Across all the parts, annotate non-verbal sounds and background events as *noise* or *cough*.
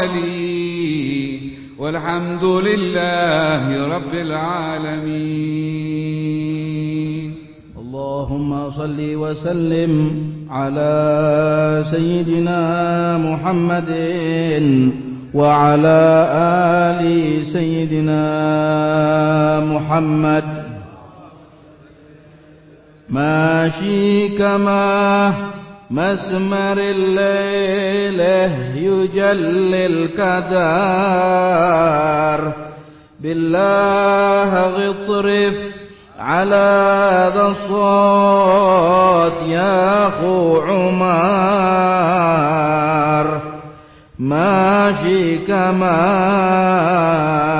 لي والحمد لله رب العالمين. اللهم صل وسلم على سيدنا محمد وعلى آل سيدنا محمد. ماشي كما مسمر الليل يجلي الكدار بالله غطرف على ذا الصوت يا أخو عمار ماشي كما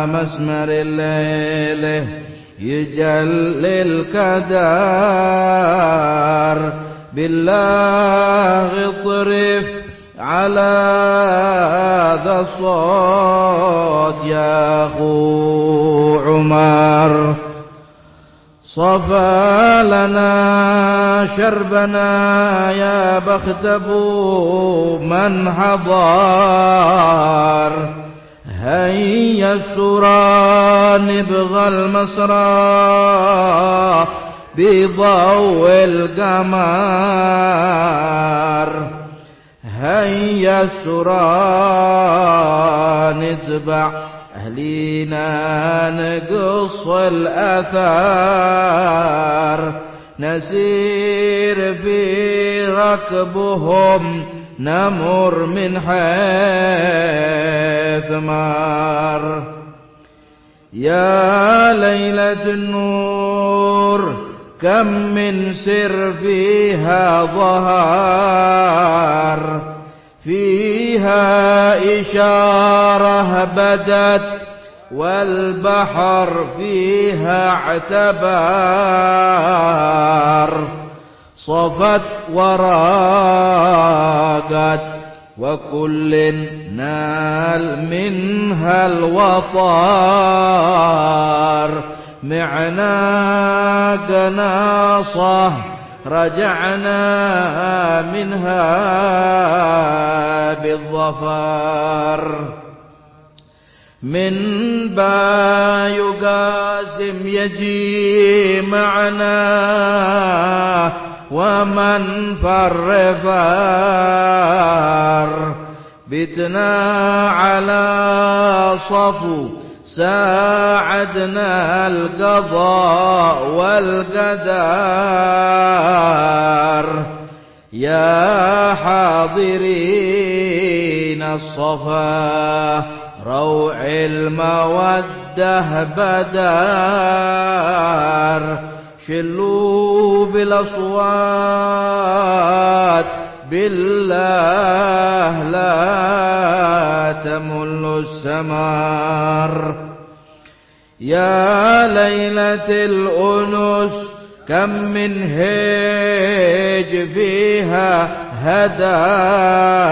مسمر الليل يجلي الكدار بالله اطرف على ذا الصوت يا أخو عمر. صفى لنا شربنا يا بخت أبو من حضار. هيا السرى نبغى المسرى. بضوء القمر. هيا السرى نتبع أهلينا نقص الأثار نسير في ركبهم نمر من حيث مار يا ليلة النور كم من سر فيها ظهر فيها إشارة بدت والبحر فيها اعتبار صفت وراقت وكل نال منها الوطار معنا قناصة رجعنا منها بالظفر. من با يقاسم يجي معنا ومن فر فار بتنا على صفو ساعدنا القضاء والقدر. يا حاضرين الصفا روع المودة بدار شلوا بالأصوات بالله لا تمل السمار يا ليلة الأنس كم من هيج فيها هدار.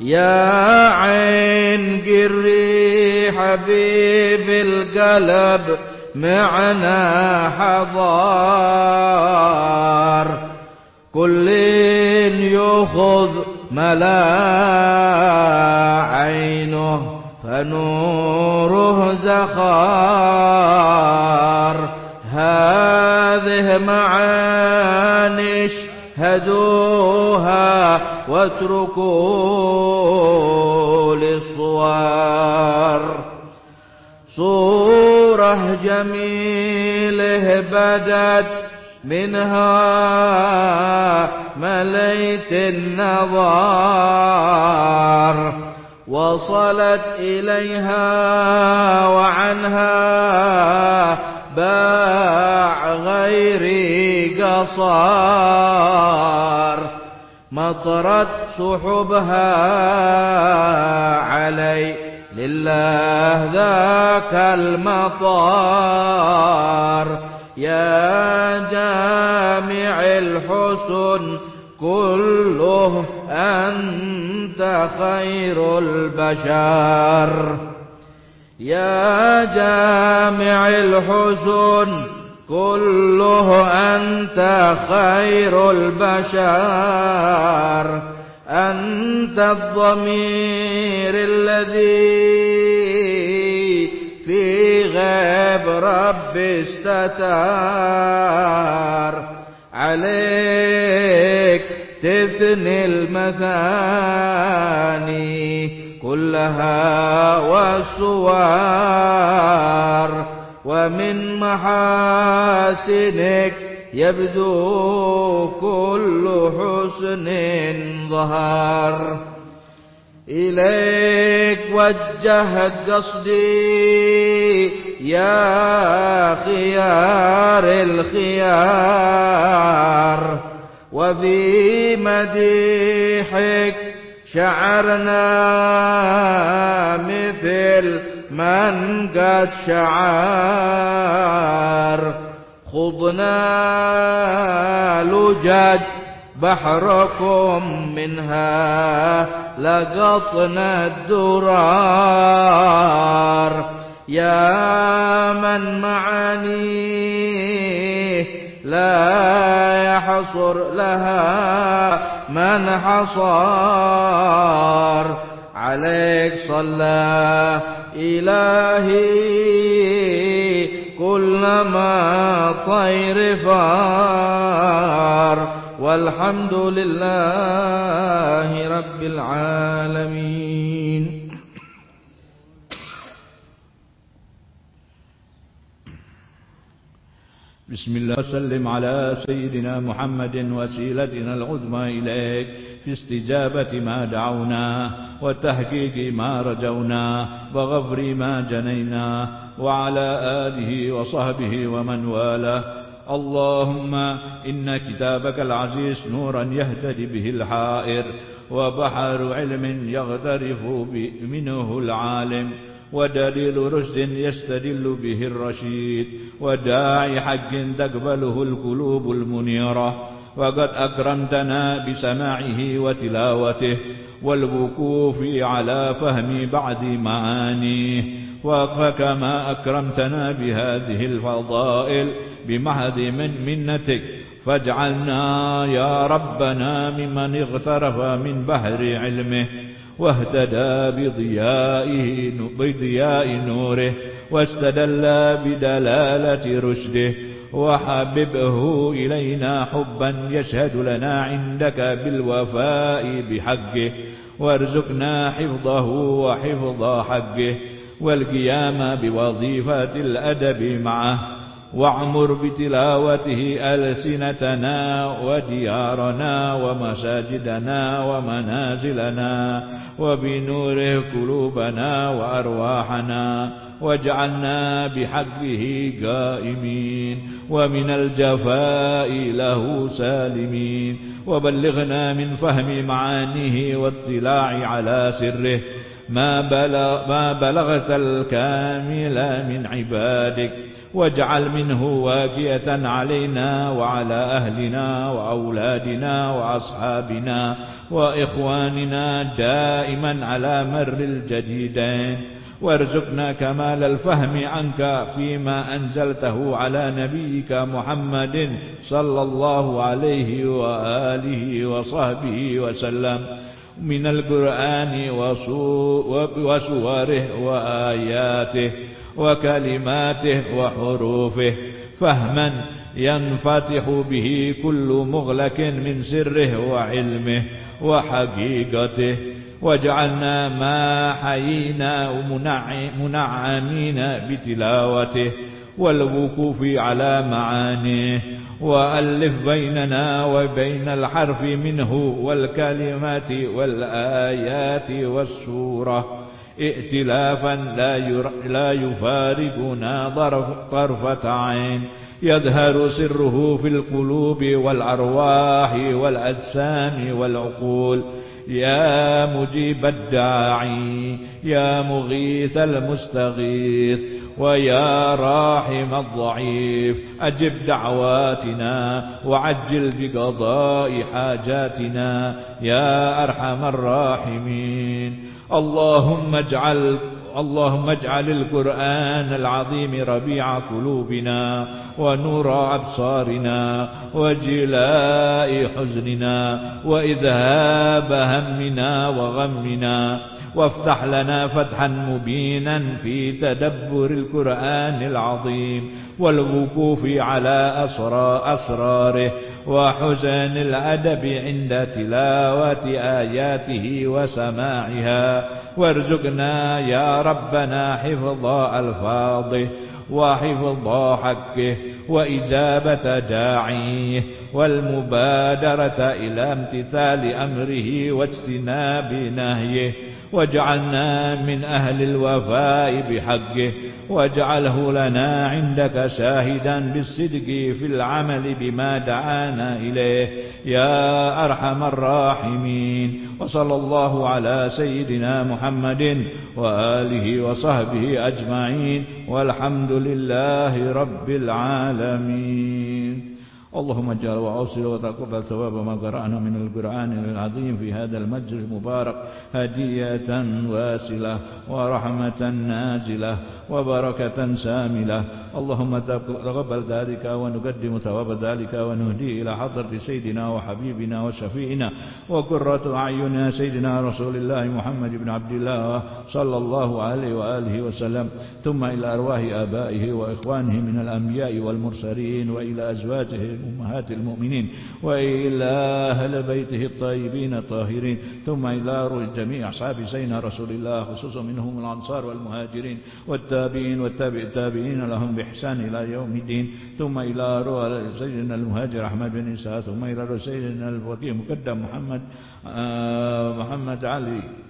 يا عين قري حبيب القلب معنا حضار. كل يخذ ملا عينه فنوره زخار. هذه معاني اشهدوها واتركوا للصور صورة جميله بدت منها مليت النظار وصلت إليها وعنها باع غيري قصار مطرت سحبها علي لله ذاك المطار يا جامع الحسن كله أنت خير البشر. يا جامع الحسن كله أنت خير البشر. أنت الضمير الذي غيب رب استتار. عليك تثني المثاني كلها والصور ومن محاسنك يبدو كل حسن ظهر إليك وجهت قصدي يا خيار الخيار وفي مديحك شعرنا مثل من قد شعر خضنا لجج بحركم منها لقطنا الدرار. يا من معانيه لا يحصر لها من حصار. عليك صلى إلهي كلما طير فار. والحمد لله رب العالمين. بسم الله وسلم على سيدنا محمد وسيلتنا العظمى إليك في استجابة ما دعونا وتحقيق ما رجونا وغفر ما جنينا وعلى آله وصحبه ومن والاه اللهم إن كتابك العزيز نورا يهتدي به الحائر وبحر علم يغترف منه العالم ودليل رشد يستدل به الرشيد وداعي حق تقبله القلوب المنيرة وقد أكرمتنا بسماعه وتلاوته والوقوف على فهم بعض معانيه وكما أكرمتنا بهذه الفضائل بمهد من منتك. فاجعلنا يا ربنا ممن اغترف من بحر علمه واهتدى بضيائه بضياء نوره واستدل بدلالة رشده. وحببه إلينا حبا يشهد لنا عندك بالوفاء بحقه. وارزقنا حفظه وحفظ حقه. والقيام بوظيفة الأدب معه. واعمر بتلاوته ألسنتنا وديارنا ومساجدنا ومنازلنا وبنوره قلوبنا وأرواحنا واجعلنا بحقه قائمين ومن الجفاء له سالمين وبلغنا من فهم معانيه واطلاع على سره ما, بلغ ما بلغت الكامل من عبادك واجعل منه واقية علينا وعلى أهلنا وأولادنا وأصحابنا وإخواننا دائما على مر الجديدين وارزقنا كمال الفهم عنك فيما أنزلته على نبيك محمد صلى الله عليه وآله وصحبه وسلم. من القرآن وسوره وآياته. وكلماته وحروفه فهما ينفتح به كل مغلق من سره وعلمه وحقيقته. واجعلنا ما حيينا منعمين بتلاوته. والوقوف على معانيه. وألف بيننا وبين الحرف منه والكلمات والآيات والسورة. ائتلافا لا, لا يفارقنا طرفة عين يظهر سره في القلوب والأرواح والأجسام والعقول. يا مجيب الداعي يا مغيث المستغيث ويا راحم الضعيف. أجب دعواتنا وعجل بقضاء حاجاتنا. يا أرحم الراحمين. اللهم اجعل اللهم اجعل القرآن العظيم ربيع قلوبنا ونور أبصارنا وجلاء حزننا وإذهاب همنا وغمنا وافتح لنا فتحا مبينا في تدبر القرآن العظيم والوقوف على أسراره وحسن الأدب عند تلاوة آياته وسماعها. وارزقنا يا ربنا حفظ ألفاظه وحفظ حقه وإجابة داعيه. والمبادرة إلى امتثال أمره واجتناب نهيه. واجعلنا من أهل الوفاء بحقه. واجعله لنا عندك شاهدا بالصدق في العمل بما دعانا إليه. يا أرحم الراحمين. وصلى الله على سيدنا محمد وآله وصحبه أجمعين. والحمد لله رب العالمين. اللهم اجعل وأوصل وتقبل ثواب ما قرأنا من القرآن العظيم في هذا المجلس المبارك هدية واسلة ورحمة نازلة وبركة ساملة. اللهم تقبل ذلك ونقدم ثواب ذلك ونهدي إلى حضرة سيدنا وحبيبنا وشفيعنا وقرة أعيننا سيدنا رسول الله محمد بن عبد الله صلى الله عليه وآله وسلم. ثم إلى أرواح آبائه وإخوانه من الأنبياء والمرسلين وإلى أزواجه أمهات المؤمنين وإلى أهل بيته الطيبين الطاهرين ثم إلى روح جميع أصحاب سيدنا رسول الله خصوصا منهم الأنصار والمهاجرين والتابعين والتابع التابعين لهم بإحسان إلى يوم الدين ثم إلى روح سيدنا المهاجر أحمد بن إسحاق ثم إلى روح سيدنا الفقيه مقدم محمد آه، محمد علي.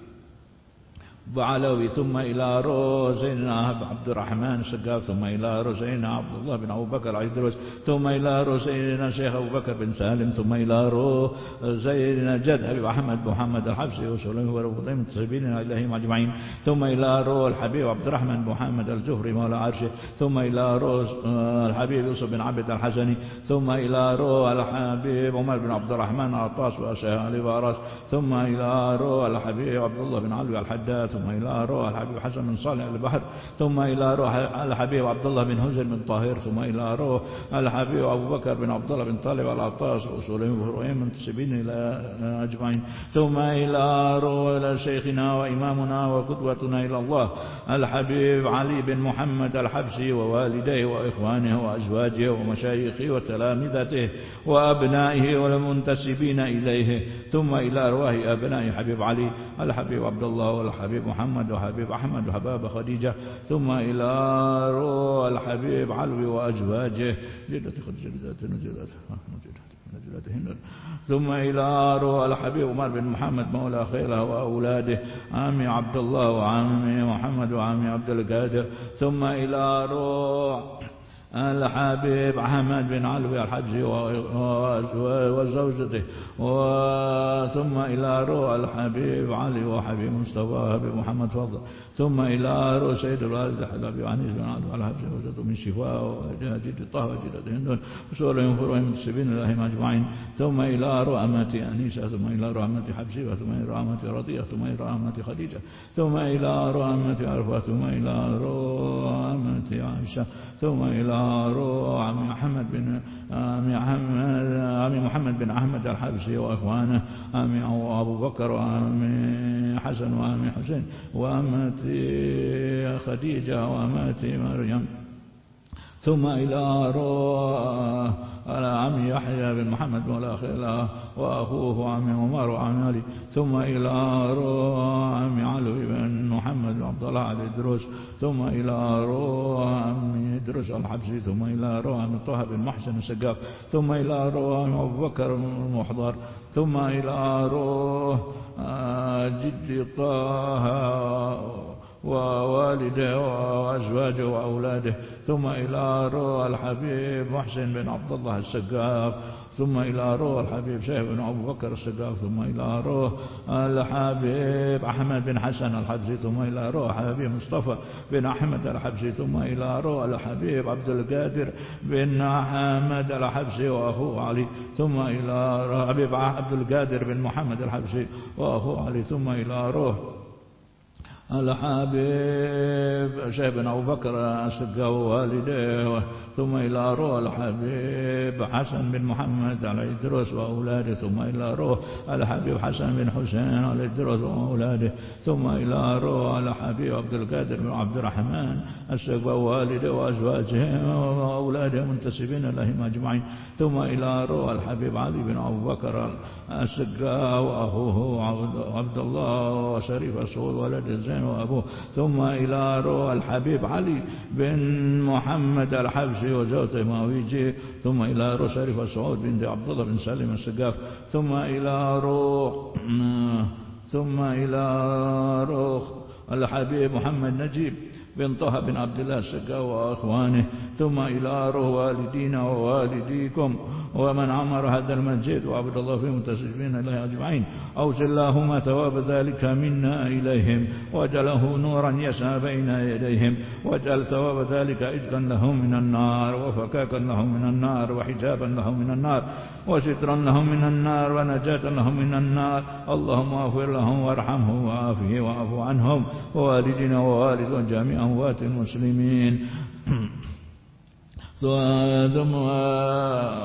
بعلوي ثم إلى روزينا عبد الرحمن السقاف ثم إلى روزينا عبد الله بن أبو بكر عيدروس ثم إلى روزينا شيخ أبو بكر بن سالم ثم إلى روزينا جد أبي محمد محمد الحبسي وسلمه ورفضين متصبين إلههم أجمعين ثم إلى رو الحبيب عبد الرحمن محمد الجهري مولى عرشه ثم إلى روز الحبيب يوسف بن عبد الحسني ثم إلى رو الحبيب عمر بن عبد الرحمن عطاس علي وأراس ثم إلى رو الحبيب عبد الله بن علوي الحداد ثم إلى روح الحبيب حسن بن صالح البحر ثم إلى روح الحبيب عبد الله بن هزل بن طاهر ثم إلى روح الحبيب أبو بكر بن عبد الله بن طالب العطاس وسليم وفروعين منتسبين إلى أجمعين ثم إلى روح إلى شيخنا وإمامنا وقدوتنا إلى الله الحبيب علي بن محمد الحبسي ووالديه وإخوانه وأزواجه ومشايخه وتلامذته وأبنائه والمنتسبين إليه ثم إلى أرواح أبناء حبيب علي الحبيب عبد الله والحبيب محمد وحبيب أحمد وحباب خديجة ثم إلى روح الحبيب علوي وأزواجه جدة خديجة ذات نزلت ثم إلى روح الحبيب عمر بن محمد مولى خيله وأولاده عمي عبد الله وعمي محمد وعمي عبد القادر. ثم إلى روح الحبيب أحمد بن علوي الحجي وزوجته ثم إلى روح الحبيب علي وحبيب مصطفى حبيب محمد فضل ثم إلى روح سيد الوالد حبيب عنيس بن علوي الحجي وزوجته من شفاء وجد طه وجد هندون وسؤال ينفر سبين الله أجمعين ثم إلى روح أمتي أنيسة ثم إلى روح أمتي حبسي ثم إلى روح أمتي رضية ثم إلى روح أمتي خديجة ثم إلى روح أمتي عرفة ثم إلى روح أمتي عائشة ثم إلى روح عمي محمد بن عمي محمد عمي محمد بن أحمد الحبسي وإخوانه عمي أبو بكر وعمي حسن وعمي حسين وأمتي خديجة وأمتي مريم. ثم إلى روح على عمي يحيى بن محمد مولى خيله وأخوه عمي عمر وعمي علي. ثم إلى روح عمي علوي بن محمد عبد الله علي دروس ثم إلى روح عمي دروس الحبسي ثم إلى روح عمي طه بن محسن السقاف. ثم إلى عمي أبو بكر المحضر. ثم إلى روح جدي طه ووالده وأزواجه وأولاده. ثم إلى روح الحبيب محسن بن عبد الله السقاف. ثم إلى روح الحبيب شيخ بن أبو بكر السقاف. ثم إلى روح الحبيب أحمد بن حسن الحبسي ثم إلى روح الحبيب مصطفى بن أحمد الحبسي ثم إلى روح الحبيب عبد القادر بن أحمد الحبسي وأخوه علي. ثم إلى روح الحبيب عبد القادر بن محمد الحبسي وأخوه علي. ثم إلى روح الحبيب بن أبو بكر أسقه والديه ثم إلى روح الحبيب حسن بن محمد على إدرس وأولاده ثم إلى روح الحبيب حسن بن حسين على إدرس وأولاده ثم إلى روح الحبيب عبد القادر بن عبد الرحمن أسقه والده وأزواجهم وأولاده منتسبين لهم أجمعين ثم إلى روح الحبيب علي بن أبو بكر أسقه وأخوه عبد الله وشريف الصول ولد الزين وأبوه. ثم إلى روح الحبيب علي بن محمد الحبشي وزوجته ماويجي. ثم إلى روح شريف السعود بنت عبد الله بن سالم السقاف. ثم إلى روح ثم إلى روح الحبيب محمد نجيب. بن طه بن عبد الله السقا وأخوانه ثم إلى روح والدينا ووالديكم ومن عمر هذا المسجد وعبد الله فيه متسجبين إليه أجمعين. أوصل اللهم ثواب ذلك منا إليهم واجعله نورا يسعى بين يديهم واجعل ثواب ذلك إجلا لهم من النار وفكاكا لهم من النار وحجابا لهم من النار وسترا لهم من النار ونجاة لهم من النار. اللهم اغفر لهم وارحمهم وعافه وعفو عنهم ووالدنا ووالد جميع أموات المسلمين. *clears throat*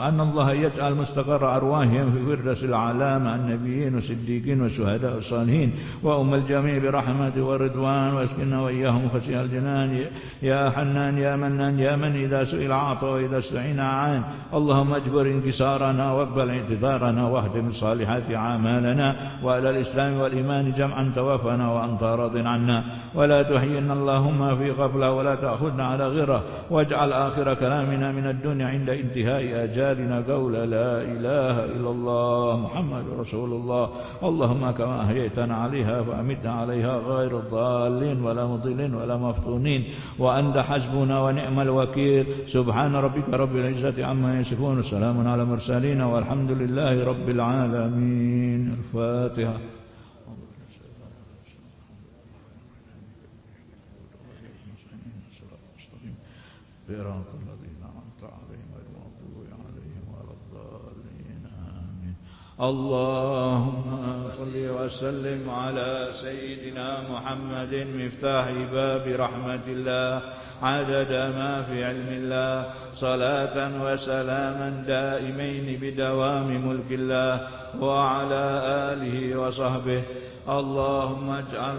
أن الله يجعل مستقر أرواحهم في فردوس الأعلى مع النبيين والصديقين والشهداء والصالحين. وأم الجميع برحمته ورضوان وأسكننا وإياهم خشي الجنان. يا حنان يا منان يا من إذا سئل أعطى وإذا استعين عان اللهم اجبر انكسارنا واقبل اعتذارنا واهدم الصالحات أعمالنا. وعلى الإسلام والإيمان جمعا توافنا وأنت راض عنا. ولا تحيينا اللهم في غفلة ولا تأخذنا على غرة. واجعل آخر كلام كلامنا من الدنيا عند انتهاء أجالنا قول لا إله إلا الله محمد رسول الله. اللهم كما أهيتنا عليها فأمتنا عليها غير الضالين ولا مضلين ولا مفتونين. وأنت حسبنا ونعم الوكيل. سبحان ربك رب العزة عما يصفون. سلام على المرسلين والحمد لله رب العالمين. الفاتحة. صراط اللهم صل وسلم على سيدنا محمد مفتاح باب رحمة الله عدد ما في علم الله صلاة وسلاما دائمين بدوام ملك الله وعلى آله وصحبه. اللهم اجعل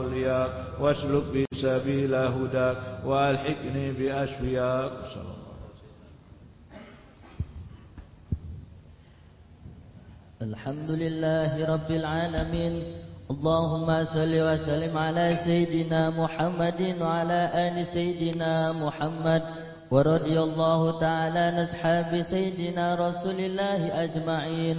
أولياء واسلك بي سبيل هداك والحقني بأشفياك. الحمد لله رب العالمين. اللهم صل وسلم على سيدنا محمد وعلى آل سيدنا محمد. ورضي الله تعالى عن أصحاب سيدنا رسول الله أجمعين.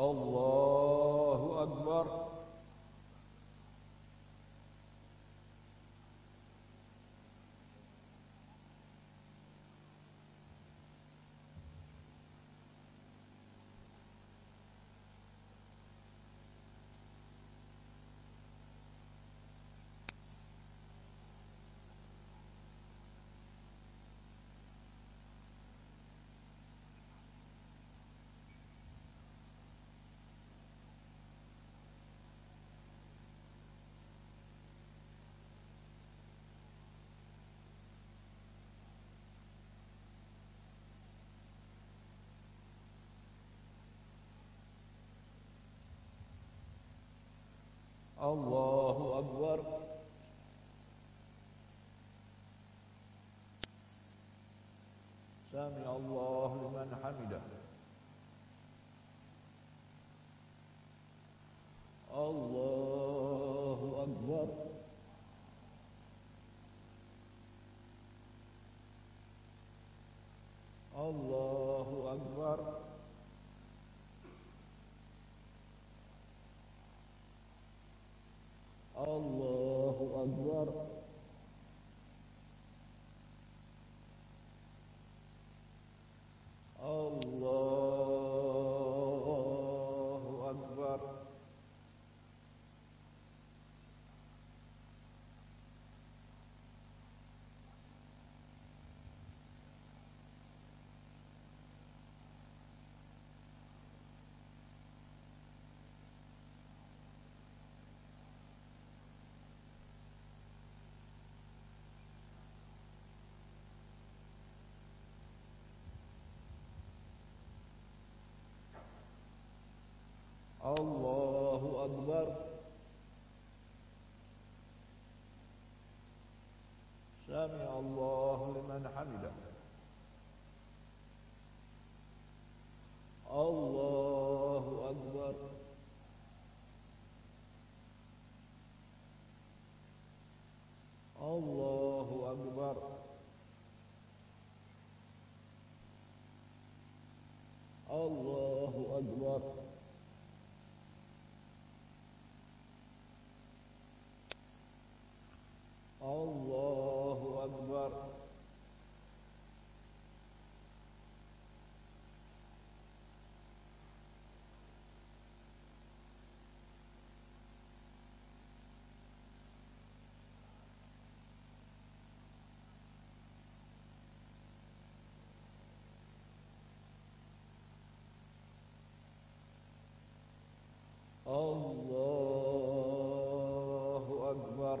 الله الله أكبر. سامع الله لمن حمده. الله أكبر الله أكبر الله أكبر الله أكبر الله أكبر سمع الله لمن حمده الله أكبر الله أكبر الله أكبر الله أكبر الله أكبر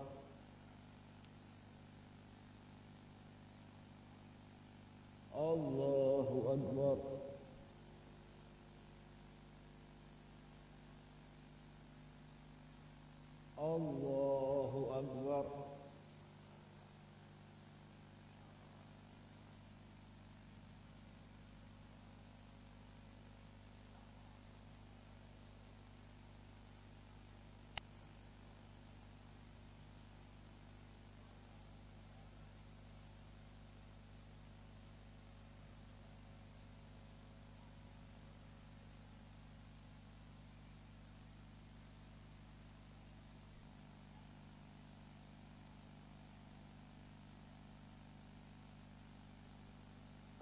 الله أكبر الله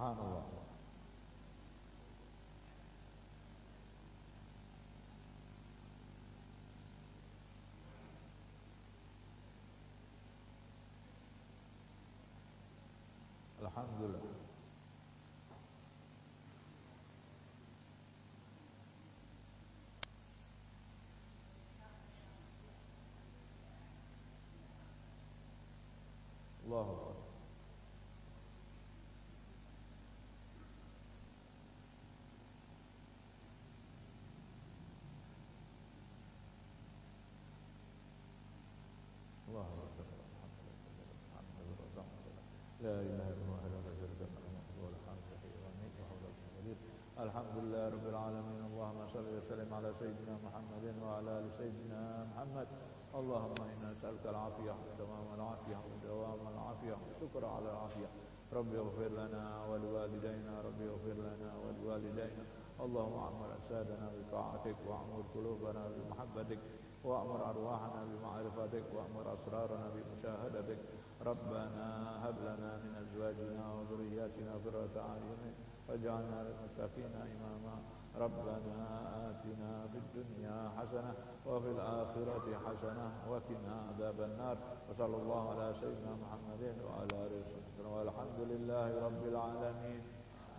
سبحان الله. الحمد لله الله أكبر الله أكبر لا إله إلا الله لا شريك له له الحمد لله وميت وحول القدير الحمد لله رب العالمين اللهم صل وسلم على سيدنا محمد وعلى آل سيدنا محمد اللهم إنا نسألك العافية ودوام العافية ودوام العافية وشكر على العافية ربي اغفر لنا ولوالدينا ربي اغفر لنا ولوالدينا اللهم أعمر أجسادنا بطاعتك وأعمر قلوبنا بمحبتك وأمر أرواحنا بمعرفتك وأمر أسرارنا بمشاهدتك. ربنا هب لنا من أزواجنا وذرياتنا قرة أعين واجعلنا للمتقين إماما. ربنا آتنا في الدنيا حسنة وفي الآخرة حسنة وقنا عذاب النار. وصلى الله على سيدنا محمد وعلى آله وصحبه والحمد لله رب العالمين.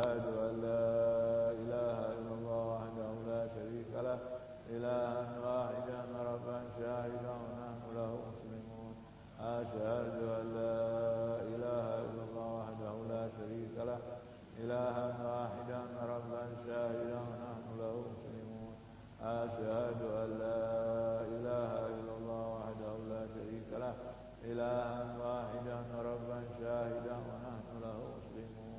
أشهد أن لا إله إلا الله وحده لا شريك له إلها واحدا ربا شاهدا ونحن له مسلمون أشهد أن لا إله إلا الله وحده لا شريك له إلها واحدا ربا شاهدا ونحن له مسلمون أشهد أن لا إله إلا الله وحده لا شريك له إلها واحدا ربا شاهدا ونحن له مسلمون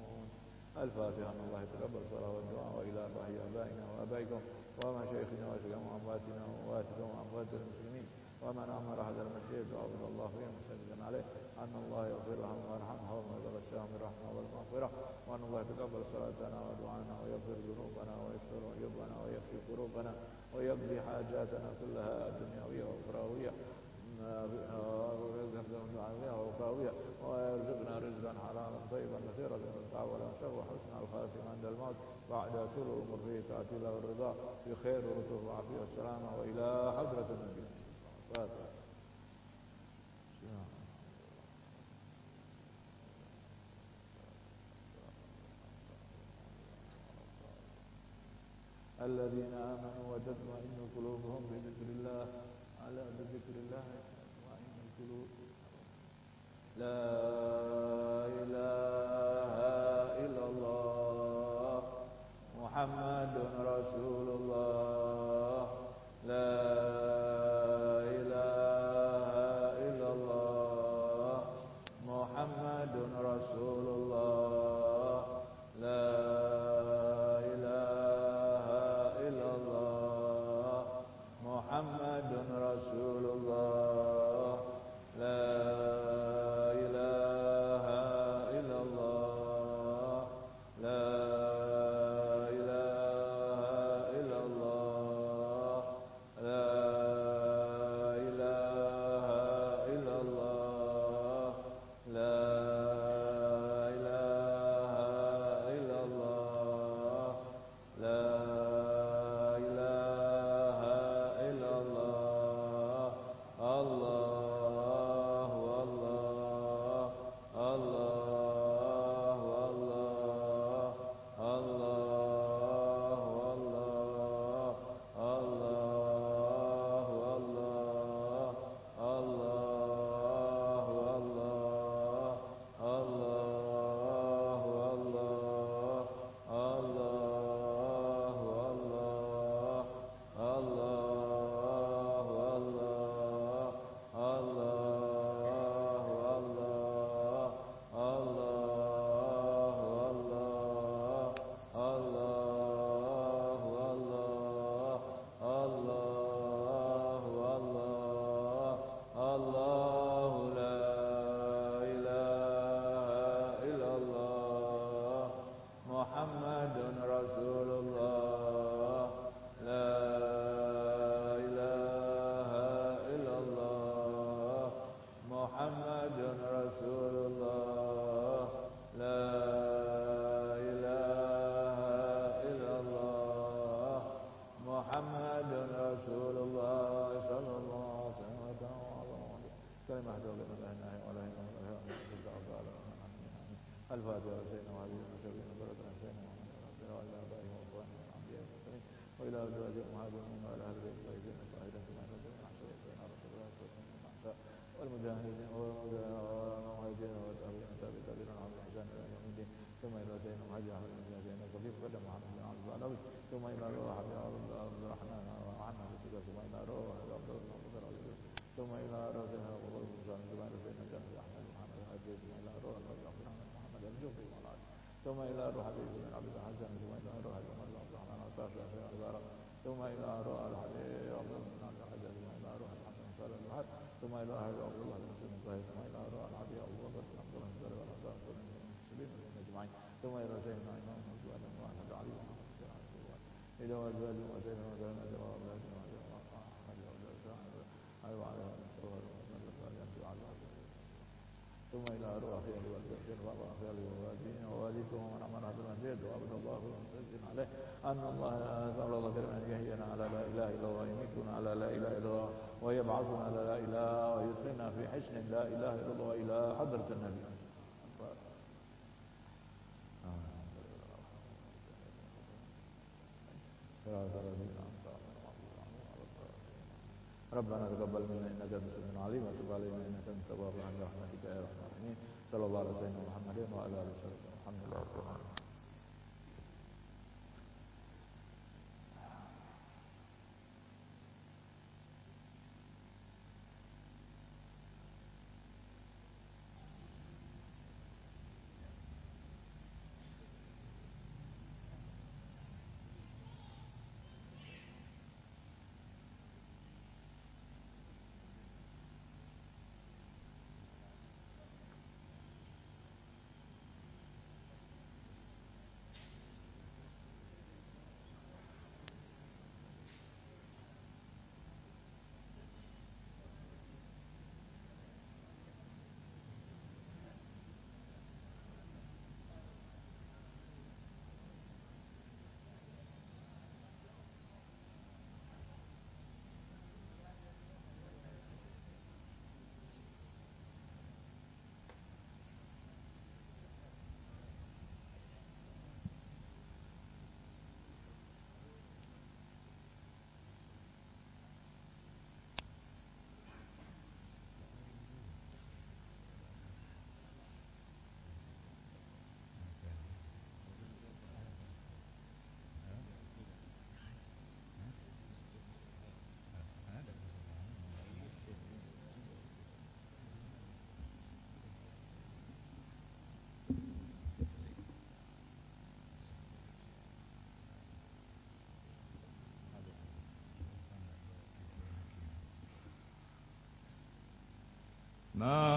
الفاتحة الله يتقبل صلاة والدعاء وإلى أرواح آبائنا وآبائكم ومشايخنا وشيخ أمواتنا وأمواتكم وأموات المسلمين ومن أمر هذا المسجد وعبد الله فيه مسجدا عليه. أن الله يغفر لهم ويرحمهم وما يغشاهم بالرحمة والمغفرة. وأن الله يتقبل صلاتنا ودعانا ويغفر ذنوبنا ويستر عيوبنا ويكفي كروبنا ويقضي حاجاتنا كلها ويرزقنا رزقا حلالا طيبا كثيرا للمتع ولا شر وحسن الخاتمة عند الموت بعد طول الأمر فيه تأتي له الرضا بخير ولطف وعافية والسلامة وإلى حضرة النبي الذين آمنوا وتطمئن قلوبهم بذكر الله بذكر الله تطمئن القلوب لا الفاتحة سيدنا وحبيبنا وشفينا بركة سيدنا محمد وعلى آبائهم وإخوانهم والأنبياء والمرسلين وإلى أزواجهم ومهاجرين وإلى أهل بيت الطيبين. الطاهرين نزل عن شريعة سيدنا رسول الله عليه وسلم. والمجاهدين والمهاجرين والتابعين والتابعين التابعين على الإحسان إلى يوم الدين. ثم إلى سيدنا محمد أحمد بن سيدنا الخفيف قدم محمد بن عبد الله ثم إلى روح عبد الرحمن وعنا في السجن ثم إلى روح بن عبد الله ثم إلى روح سيدنا أبو بكر بن سعد ثم إلى سيدنا جابر أحمد محمد الحجاج ثم إلى روح عبد الرحمن محمد الجوفي والعاد ثم إلى روح حبيب بن عبد الحسن ثم إلى روح عمر بن عبد الرحمن وصاحب أخي البارك ثم إلى روح الحبيب عبد الله بن عبد الحجاج ثم إلى روح الحسن بن صالح الوهاب ثم إلى أهل عبد الله بن مسلم الطاهر ثم إلى روح الحبيب أبو بكر بن عبد الله بن صالح والأنصار كل المسلمين أجمعين ثم إلى سيدنا إمام مسلم وأحمد علي ومحمد بن عبد الله إلى أزواجه وسيدنا وسيدنا جماعة أولادنا وجماعة أحمد وأولاد أيوة على الصور ثم إلى أرواح والوالدين وأرواح والوالدين ووالدكم ومن أمر هذا المسجد وعبد الله ومسجد عليه أن الله أسأل الله كريم أن يحيينا على لا إله إلا الله ويميتنا على لا إله إلا الله ويبعثنا على لا إله ويدخلنا في حسن لا إله إلا الله إلى حضرة النبي. ربنا تقبل منا إنك أنت السميع العليم وتب علينا إنك أنت التواب الرحيم. برحمتك يا أرحم الراحمين. صلى الله على سيدنا محمد وعلى آله وصحبه الحمد لله رب العالمين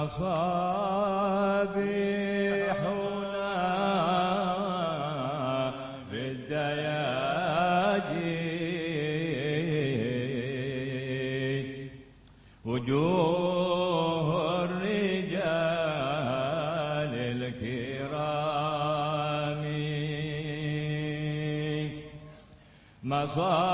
مصابيحنا بالدياجي وجوه الرجال الكرام. مصابيحنا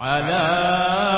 على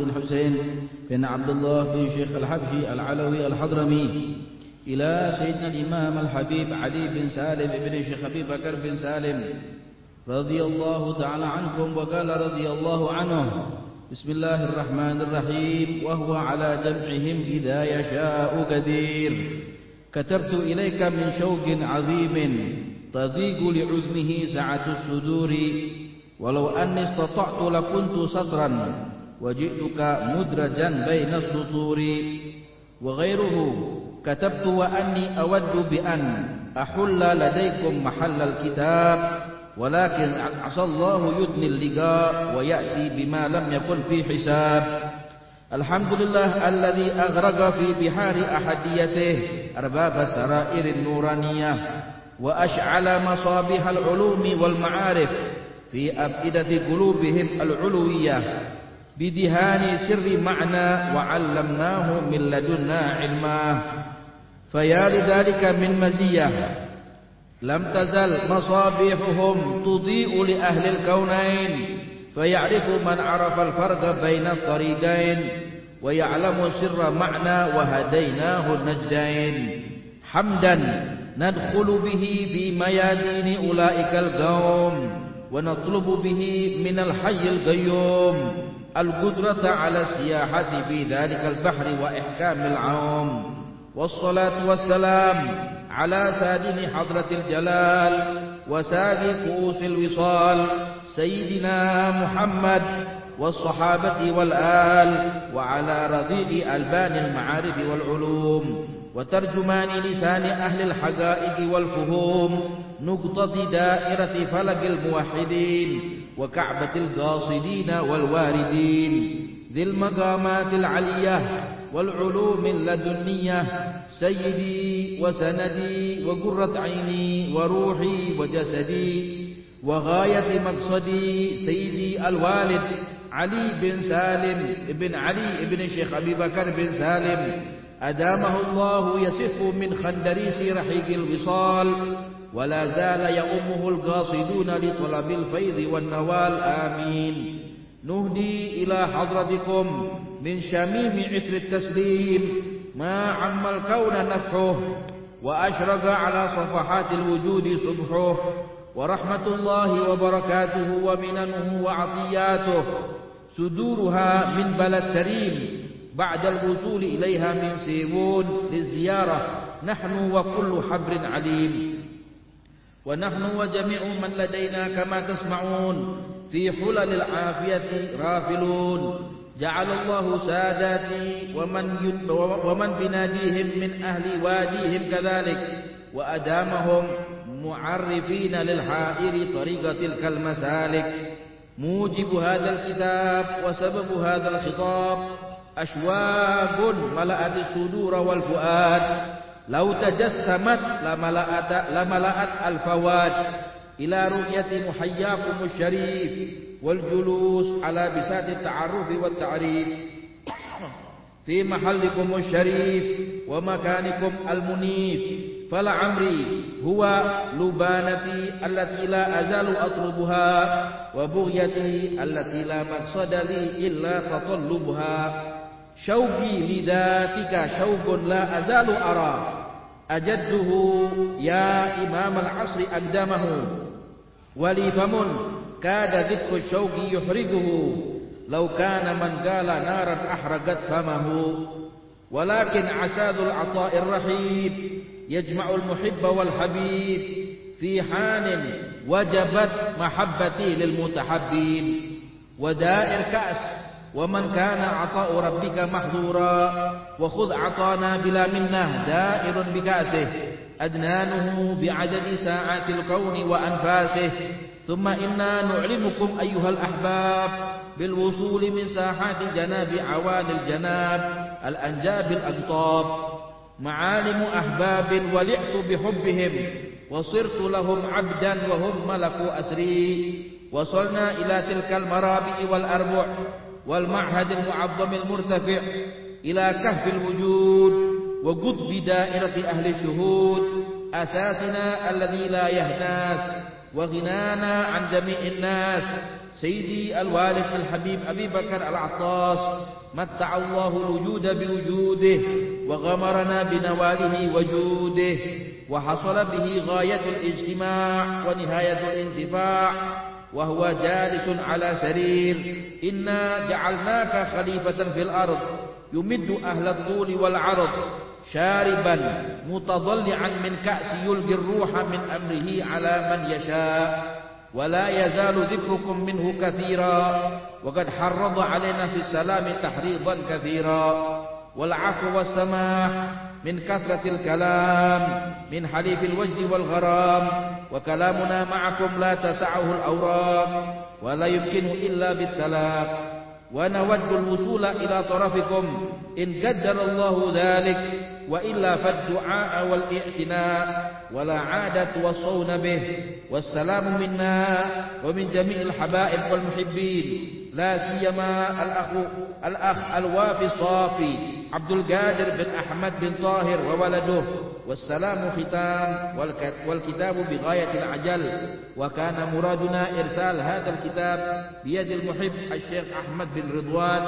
بن محمد بن حسين بن عبد الله بن شيخ الحبشي العلوي الحضرمي إلى سيدنا الإمام الحبيب علي بن سالم بن شيخ أبي بكر بن سالم رضي الله تعالى عنكم وقال رضي الله عنه بسم الله الرحمن الرحيم وهو على جمعهم إذا يشاء قدير. كتبت إليك من شوق عظيم تضيق لعزمه سعة الصدور ولو أني استطعت لكنت سطرا وجئتك مدرجا بين السطور. وغيره كتبت وأني أود بأن أحل لديكم محل الكتاب ولكن عسى الله يدني اللقاء ويأتي بما لم يكن في حساب. الحمد لله الذي أغرق في بحار أحديته أرباب سرائر النورانية وأشعل مصابيح العلوم والمعارف في أفئدة قلوبهم العلوية. بدهان سر معنى وعلمناه من لدنا علما. فيا لذلك من مزية. لم تزل مصابيحهم تضيء لأهل الكونين. فيعرف من عرف الفرق بين الطريقين. ويعلم سر معنى وهديناه النجدين. حمدا ندخل به في ميادين أولئك القوم. ونطلب به من الحي القيوم. القدرة على السياحة في ذلك البحر وإحكام العوم. والصلاة والسلام على سادن حضرة الجلال وساد كؤوس الوصال سيدنا محمد والصحابة والآل وعلى رضيء ألبان المعارف والعلوم. وترجمان لسان أهل الحقائق والفهوم نقطة دائرة فلك الموحدين. وكعبة القاصدين والواردين ذي المقامات العلية والعلوم اللدنية سيدي وسندي وقرة عيني وروحي وجسدي وغاية مقصدي سيدي الوالد علي بن سالم بن علي بن الشيخ أبي بكر بن سالم أدامه الله يسف من خندريس رحيق الوصال ولا زال يؤمه القاصدون لطلب الفيض والنوال. آمين. نهدي إلى حضرتكم من شميم عطر التسليم ما عم الكون نفحه وأشرق على صفحات الوجود صبحه. ورحمة الله وبركاته ومننه وعطياته. صدورها من بلد كريم بعد الوصول إليها من سيبون للزيارة. نحن وكل حبر عليم. ونحن وجميع من لدينا كما تسمعون في حلل العافية رافلون جعل الله ساداتي ومن, ومن بناديهم من أهل واديهم كذلك وأدامهم معرفين للحائر طريق تلك المسالك. موجب هذا الكتاب وسبب هذا الخطاب أشواق ملأت الصدور والفؤاد. لو تجسمت لملأت, لملأت الفواد إلى رؤية محياكم الشريف والجلوس على بساط التعرف والتعريف. في محلكم الشريف ومكانكم المنيف. فلعمري هو لبانتي التي لا أزال أطلبها وبغيتي التي لا مقصد لي إلا تطلبها. شوقي لذاتك شوق لا أزال أرى. أجده يا إمام العصر أقدمه. ولي فم كاد ذكر الشوق يحرقه. لو كان من قال نارا أحرقت فمه. ولكن عساد العطاء الرحيب يجمع المحب والحبيب. في حان وجبت محبتي للمتحبين ودائر كأس ومن كان عطاء ربك محظورا وخذ عطانا بلا منة دائر بكأسه أدنانه بعدد ساعات الكون وأنفاسه. ثم إنا نعلمكم أيها الأحباب بالوصول من ساحات جناب عوالي الجناب الأنجاب الأقطاب. معالم أحباب ولعت بحبهم وصرت لهم عبدا وهم ملك أسري. وصلنا إلى تلك المرابع والأربع والمعهد المعظم المرتفع إلى كهف الوجود وقطب دائرة أهل الشهود أساسنا الذي لا يهناس وغنانا عن جميع الناس. سيدي الوالد الحبيب أبي بكر العطاس متع الله الوجود بوجوده وغمرنا بنواله وجوده وحصل به غاية الاجتماع ونهاية الانتفاع. وهو جالس على سرير. إنا جعلناك خليفة في الأرض. يمد أهل الطول والعرض. شاربا متضلعا من كأس يلقي الروح من أمره على من يشاء. ولا يزال ذكركم منه كثيرا. وقد حرض علينا في السلام تحريضا كثيرا. والعفو والسماح. من كثرة الكلام من حليف الوجد والغرام وكلامنا معكم لا تسعه الأوراق ولا يمكن إلا بالتلاق. ونود الوصول إلى طرفكم إن قدر الله ذلك وإلا فالدعاء والإعتناء ولا عادة توصون به. والسلام منا ومن جميع الحبائب والمحبين لا سيما الأخ, الأخ الوافي الصافي. عبد القادر بن أحمد بن طاهر وولده. والسلام ختام والكتاب بغاية العجل. وكان مرادنا إرسال هذا الكتاب بيد المحب الشيخ أحمد بن رضوان.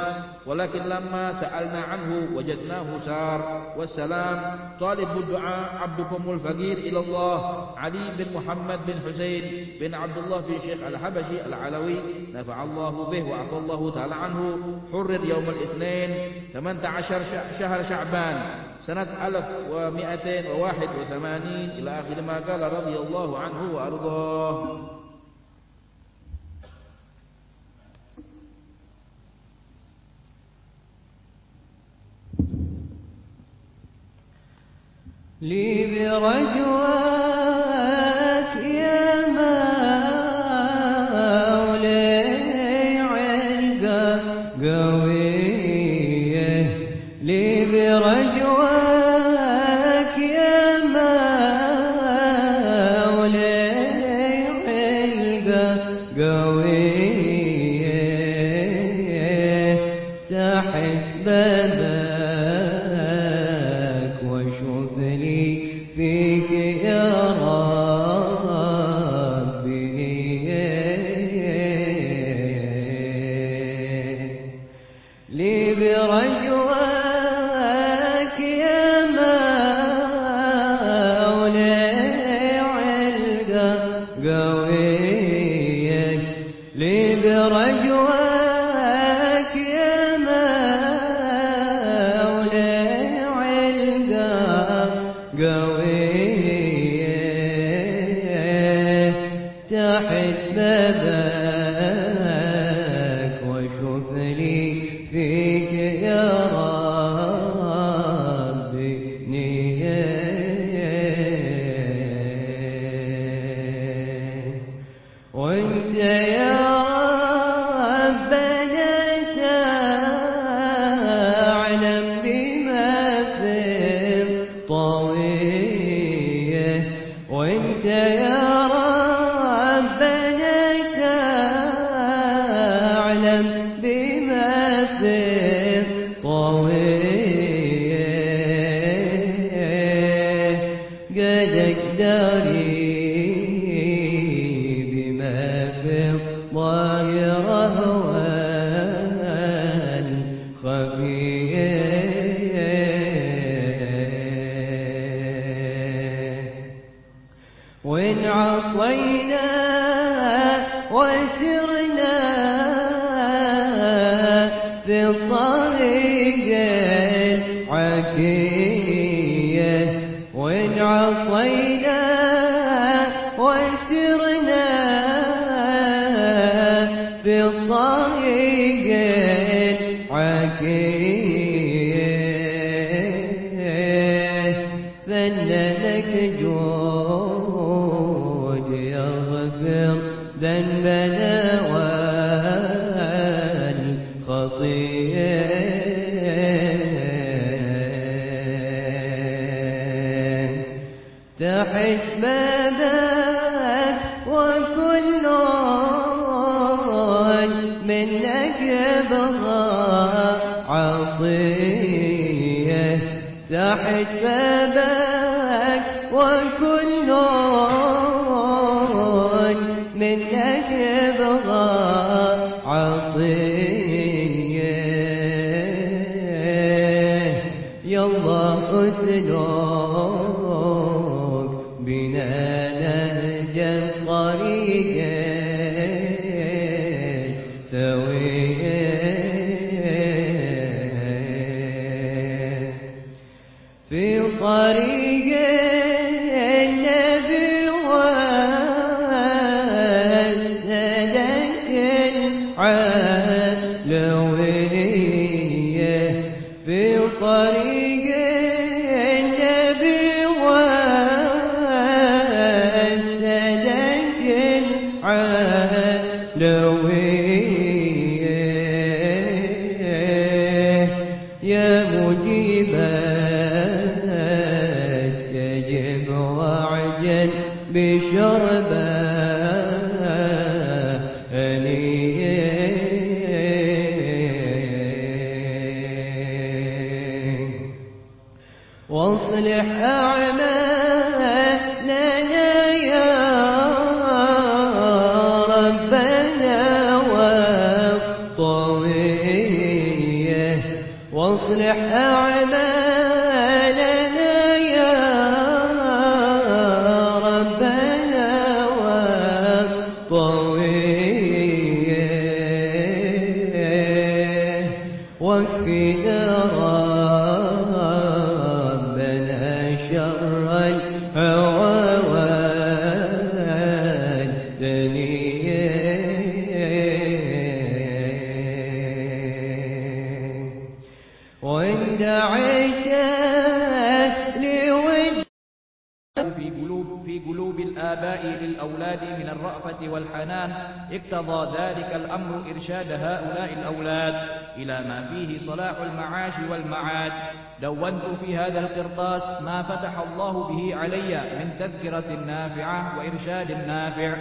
ولكن لما سألنا عنه وجدناه سار. والسلام طالب الدعاء عبدكم الفقير إلى الله علي بن محمد بن حسين بن عبد الله بن شيخ الحبشي العلوي. نفع الله به وعفى الله تعالى عنه. حرر يوم الاثنين 18 شهر شعبان. سنة 1281 إلى آخر ما قال رضي الله عنه وأرضاه. لي برجواك قدك والطوية واكفنا إرشاد هؤلاء الأولاد إلى ما فيه صلاح المعاش والمعاد. دونت في هذا القرطاس ما فتح الله به علي من تذكرة نافعة وإرشاد نافع.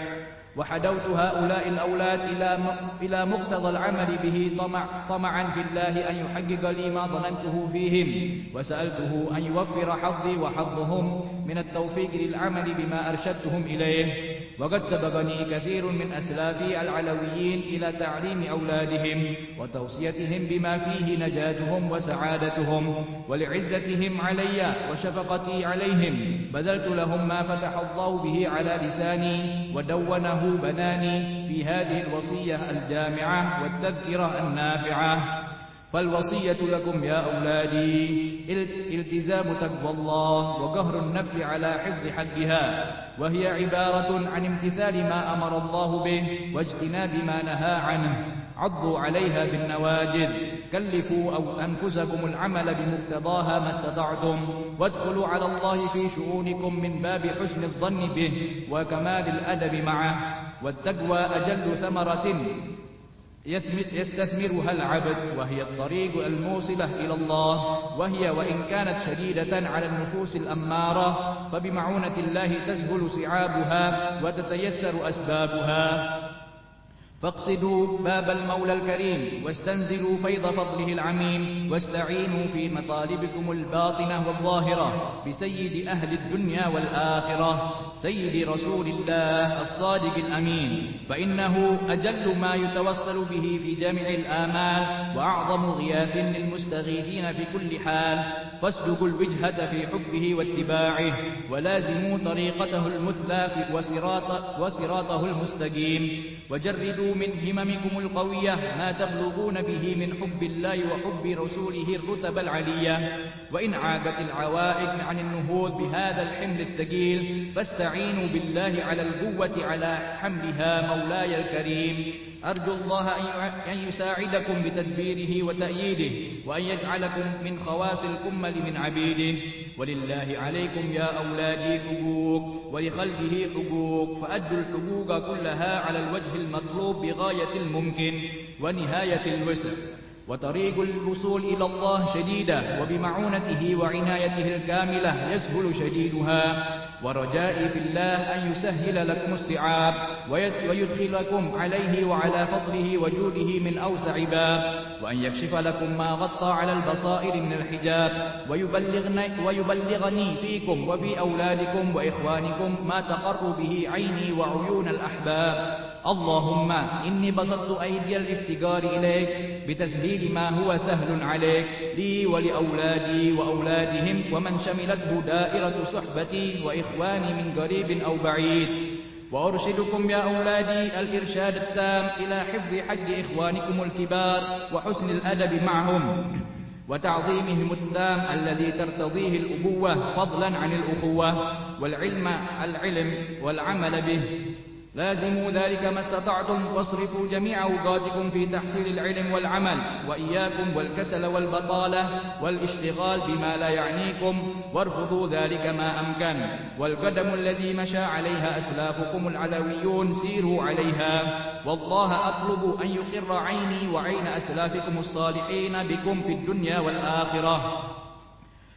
وحدوت هؤلاء الأولاد إلى إلى مقتضى العمل به طمع طمعا في الله أن يحقق لي ما ظننته فيهم. وسألته أن يوفر حظي وحظهم من التوفيق للعمل بما أرشدتهم إليه. وقد سبقني كثير من أسلافي العلويين إلى تعليم أولادهم وتوصيتهم بما فيه نجاتهم وسعادتهم ولعزتهم علي وشفقتي عليهم. بذلت لهم ما فتح الله به على لساني ودونه بناني في هذه الوصية الجامعة والتذكرة النافعة. فالوصية لكم يا أولادي التزام تقوى الله وقهر النفس على حفظ حقها وهي عبارة عن امتثال ما أمر الله به واجتناب ما نهى عنه. عضوا عليها بالنواجذ كلفوا أو أنفسكم العمل بمقتضاها ما استطعتم وادخلوا على الله في شؤونكم من باب حسن الظن به وكمال الأدب معه والتقوى أجل ثمرة يستثمرها العبد وهي الطريق الموصلة إلى الله وهي وإن كانت شديدة على النفوس الأمارة فبمعونة الله تسهل سعابها وتتيسر أسبابها. فاقصدوا باب المولى الكريم واستنزلوا فيض فضله العميم واستعينوا في مطالبكم الباطنة والظاهرة بسيد أهل الدنيا والآخرة سيد رسول الله الصادق الأمين. فإنه أجل ما يتوصل به في جميع الآمال وأعظم غياث للمستغيثين في كل حال. فاسلكوا الوجهة في حبه واتباعه ولازموا طريقته المثلى وصراط وصراطه المستقيم. وجردوا من هممكم القوية ما تبلغون به من حب الله وحب رسوله الرتب العلية. وإن عابت العوائد عن النهوض بهذا الحمل الثقيل فاستعينوا بالله على القوة على حملها مولاي الكريم. أرجو الله أن يساعدكم بتدبيره وتأييده وأن يجعلكم من خواص الكمل من عبيده. ولله عليكم يا أولادي حقوق ولخلقه حقوق فأدوا الحقوق كلها على الوجه المطلوب بغاية الممكن ونهاية الوسع. وطريق الوصول إلى الله شديدة وبمعونته وعنايته الكاملة يسهل شديدها. ورجائي في الله أن يسهل لكم السعاب ويدخلكم عليه وعلى فضله وجوده من أوسع باب وأن يكشف لكم ما غطى على البصائر من الحجاب ويبلغني, ويبلغني فيكم وفي أولادكم وإخوانكم ما تقر به عيني وعيون الأحباب. اللهم إني بسطت أيدي الافتقار إليك بتسهيل ما هو سهل عليك. لي ولأولادي وأولادهم ومن شملته دائرة صحبتي وإخواني من قريب أو بعيد. وأرشدكم يا أولادي الإرشاد التام إلى حفظ حج إخوانكم الكبار وحسن الأدب معهم. وتعظيمهم التام الذي ترتضيه الأبوة فضلا عن الأخوة. والعلم العلم والعمل به لازموا ذلك ما استطعتم واصرفوا جميع أوقاتكم في تحصيل العلم والعمل وإياكم والكسل والبطالة والاشتغال بما لا يعنيكم وارفضوا ذلك ما أمكن. والقدم الذي مشى عليها أسلافكم العلويون سيروا عليها. والله أطلب أن يقر عيني وعين أسلافكم الصالحين بكم في الدنيا والآخرة.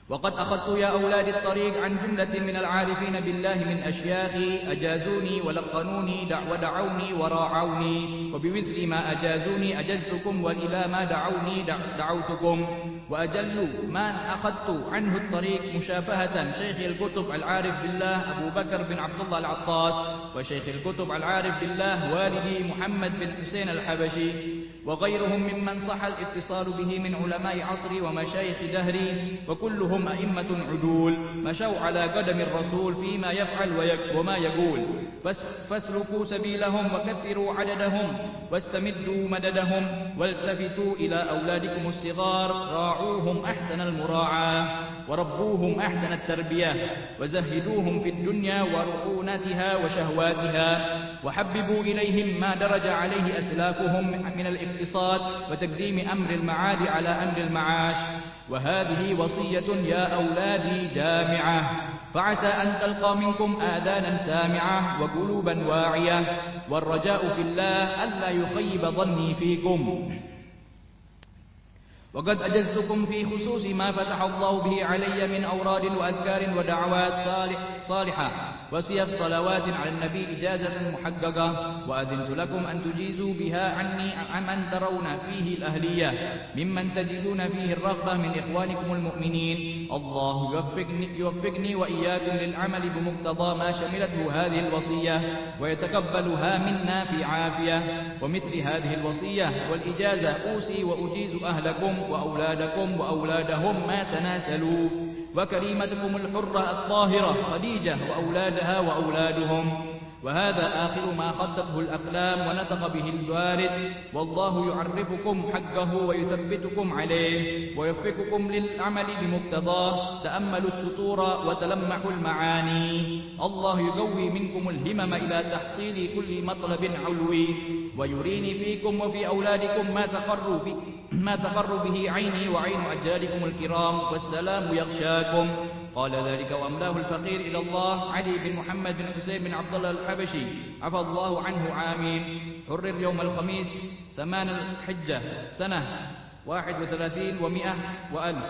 وقد أخذت يا أولاد الطريق عن جملة من العارفين بالله من أشياخي أجازوني ولقنوني ودعوني وراعوني. وبمثل ما أجازوني أجزتكم وإلى ما دعوني دعوتكم. وأجل ما أخذت عنه الطريق مشافهة شيخ الكتب العارف بالله أبو بكر بن عبد الله العطاس وشيخ الكتب العارف بالله والدي محمد بن حسين الحبشي وغيرهم ممن صح الاتصال به من علماء عصري ومشايخ دهري وكلهم أئمة عدول مشوا على قدم الرسول فيما يفعل وما يقول. فاسلكوا سبيلهم وكثروا عددهم واستمدوا مددهم والتفتوا إلى أولادكم الصغار راعوهم أحسن المراعاة وربوهم أحسن التربية وزهدوهم في الدنيا ورعونتها وشهواتها وحببوا إليهم ما درج عليه أسلافهم من الاقتصاد وتقديم أمر المعاد على أمر المعاش. وهذه وصية يا أولادي جامعة. فعسى أن تلقى منكم آذانا سامعة وقلوبا واعية والرجاء في الله ألا يخيب ظني فيكم. وقد أجزتكم في خصوص ما فتح الله به علي من أوراد وأذكار ودعوات صالح صالحة. وسيف صلوات على النبي إجازة محققة. وأذنت لكم أن تجيزوا بها عني عمن ترون فيه الأهلية. ممن تجدون فيه الرغبة من إخوانكم المؤمنين. الله يوفقني, يوفقني وإياكم للعمل بمقتضى ما شملته هذه الوصية. ويتقبلها منا في عافية. ومثل هذه الوصية والإجازة أوصي وأجيز أهلكم وأولادكم وأولادهم ما تناسلوا. وكريمتكم الحرة الطاهرة خديجة وأولادها وأولادهم. وهذا آخر ما خطته الأقلام ونطق به الوارد والله يعرفكم حقه ويثبتكم عليه ويوفقكم للعمل بمقتضاه تأملوا السطور وتلمحوا المعاني. الله يقوي منكم الهمم إلى تحصيل كل مطلب علوي ويريني فيكم وفي أولادكم ما تقر به ما تقر به عيني وعين أجيالكم الكرام والسلام يغشاكم. قال ذلك وأملاه الفقير إلى الله علي بن محمد بن حسين بن عبد الله الحبشي. عفى الله عنه عامين حرر يوم الخميس ثمان الحجة سنة واحد وثلاثين ومئة وألف.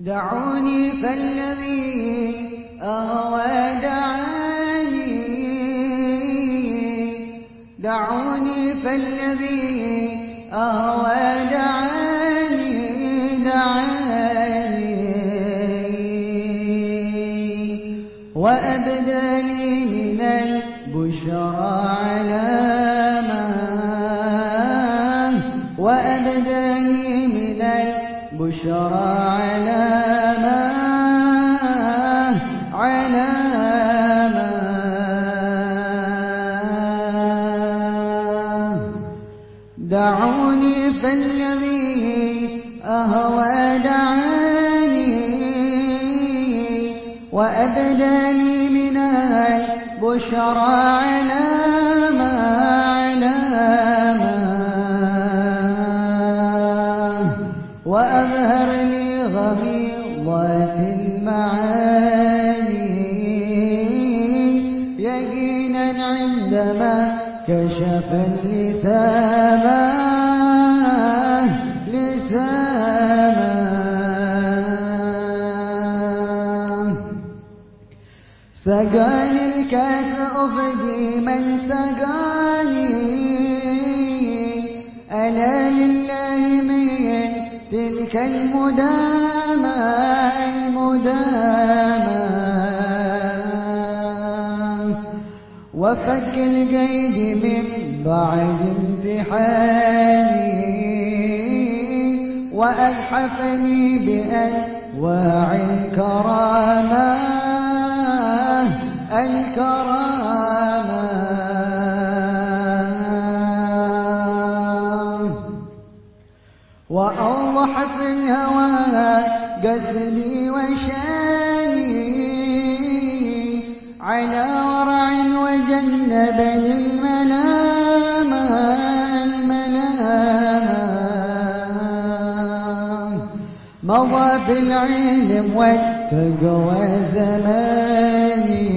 دعوني فالذي أهوى دعاني. دعوني فالذي أهوى دعاني دعاني. وأبدى لي من البشرى علامة وأبدى لي من البشرى علامة البشرى تلك المدامة المدامة. وفك القيد من بعد امتحاني. وألحفني بأنواع الكرامة. الكرامة الهوى قصدي وشاني على ورع وجنبني الملامة الملامة. مضى في العلم والتقوى زماني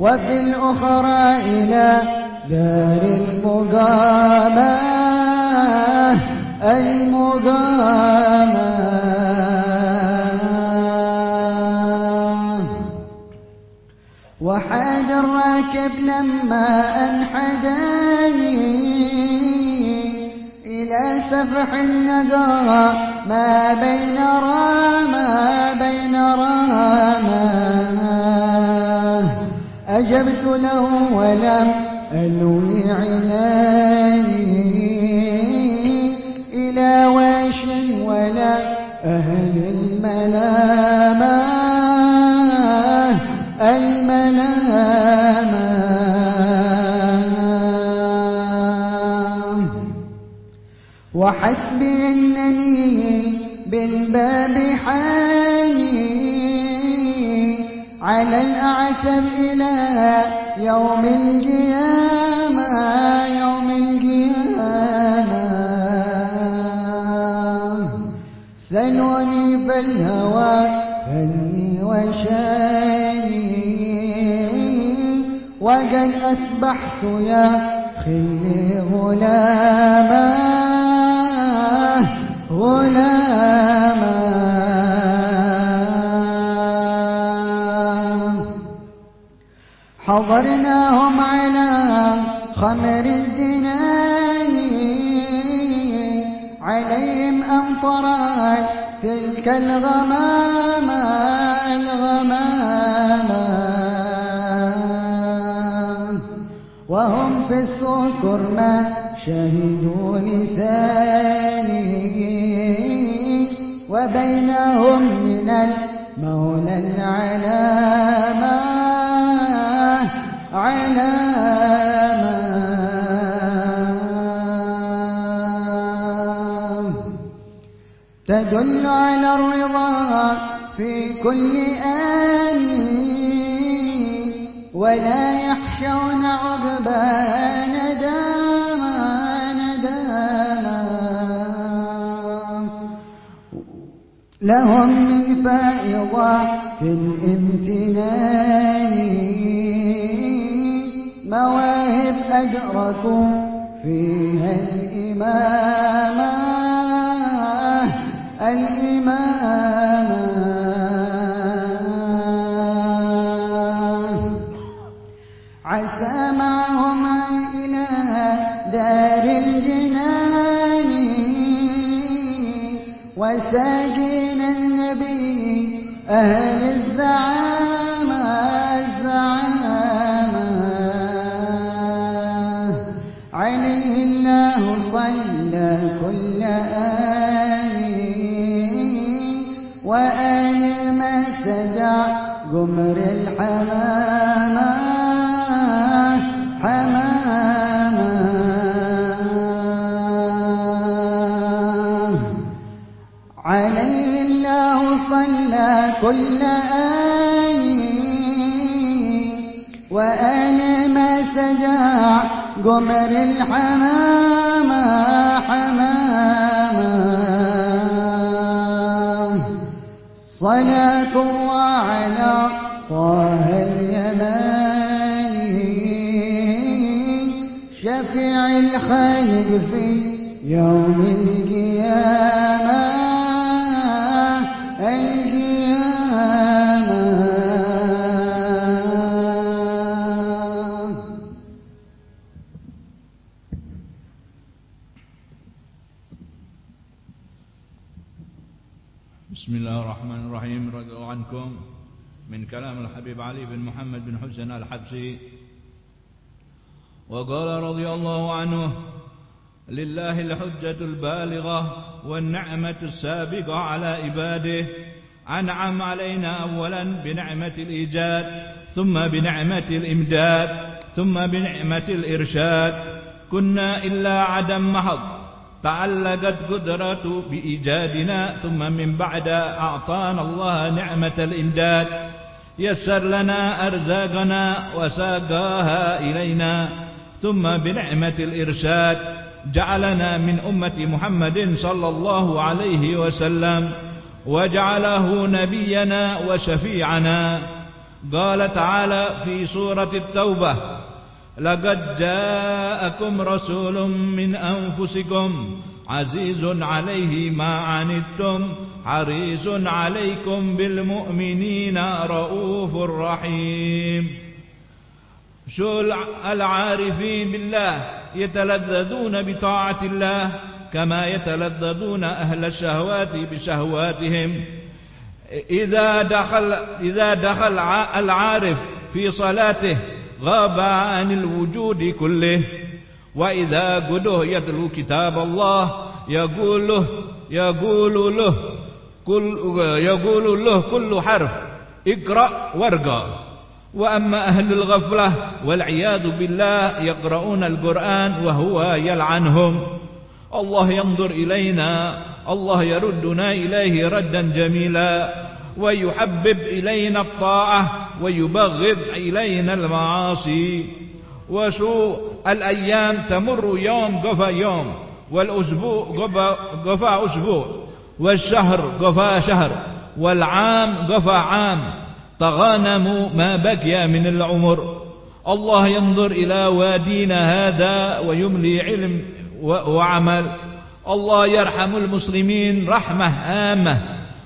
وفي الأخرى إلى دار المقامة المقامة وحاد الراكب لما أنحداني إلى سفح النقى ما بين راما بين راما أجبت له ولم ألوي عناني أهل الملامة الملامة وحسبي أنني بالباب حاني على الأعتب إلى يوم القيامة. فالهوى فني وشاني وقد أسبحت يا خلي غلاما غلاما. حضرناهم على خمر الزنان عليهم أمطرت تلك الغمامة الغمامة. وهم في السكر ما شهدوا لسانه وبينهم من المولى العلامة تدل على الرضا في كل آن ولا يخشون عقبى نداما نداما. لهم من فائضات الامتنان. مواهب أدركوا فيها الإمامة الإمامة قمر الحمامة الحبسي وقال رضي الله عنه لله الحجة البالغة والنعمة السابقة على عباده. أنعم علينا أولا بنعمة الإيجاد ثم بنعمة الإمداد ثم بنعمة الإرشاد. كنا إلا عدم محض تعلقت قدرة بإيجادنا ثم من بعد أعطانا الله نعمة الإمداد. يسر لنا أرزاقنا وساقاها إلينا ثم بنعمة الإرشاد جعلنا من أمة محمد صلى الله عليه وسلم وجعله نبينا وشفيعنا. قال تعالى في سورة التوبة لقد جاءكم رسول من أنفسكم عزيز عليه ما عنتم حريص عليكم بالمؤمنين رؤوف رحيم. شو العارفين بالله يتلذذون بطاعة الله كما يتلذذون أهل الشهوات بشهواتهم. إذا دخل, إذا دخل العارف في صلاته غاب عن الوجود كله. وإذا قده يتلو كتاب الله يقول له يقول له كل يقول له كل حرف اقرأ وارقى. وأما أهل الغفلة والعياذ بالله يقرؤون القرآن وهو يلعنهم. الله ينظر إلينا الله يردنا إليه ردا جميلا. ويحبب إلينا الطاعة ويبغض إلينا المعاصي. وشو الأيام تمر يوم قفا يوم والأسبوع قفا, أسبوع. والشهر قفا شهر والعام قفا عام. تغانموا ما بقي من العمر. الله ينظر إلى وادينا هذا ويملي علم وعمل. الله يرحم المسلمين رحمة آمة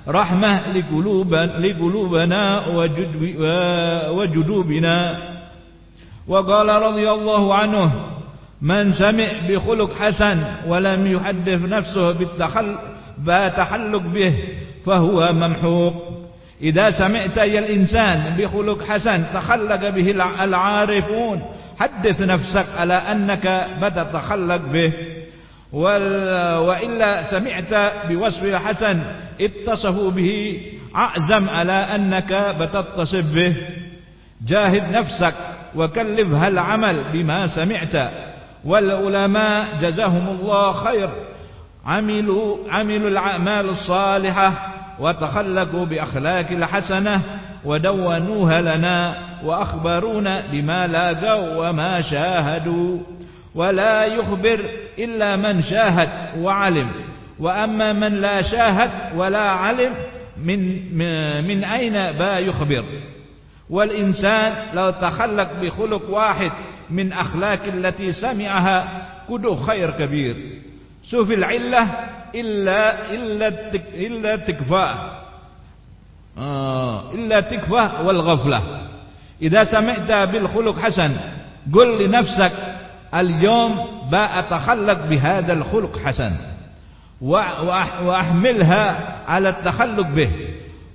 رحمة لقلوب لقلوبنا وجدوبنا. وقال رضي الله عنه من سمع بخلق حسن ولم يحدث نفسه بالتخل بتحلق به فهو ممحوق. إذا سمعت يا الإنسان بخلق حسن تخلق به العارفون حدث نفسك على أنك بتتخلق به. وإلا سمعت بوصف حسن اتصفوا به أعزم على أنك بتتصف به. جاهد نفسك وكلفها العمل بما سمعت. والعلماء جزاهم الله خير. عملوا, عملوا الأعمال الصالحة وتخلقوا بأخلاق الحسنة ودونوها لنا وأخبرونا بما لاقوا وما شاهدوا ولا يخبر إلا من شاهد وعلم وأما من لا شاهد ولا علم من, من أين با يخبر والإنسان لو تخلق بخلق واحد من أخلاق التي سمعها كده خير كبير شوف العلة إلا, إلا, إلا تكفى. آه إلا تكفى والغفلة. إذا سمعت بالخلق حسن قل لنفسك اليوم بأتخلق بهذا الخلق حسن. وأحملها على التخلق به.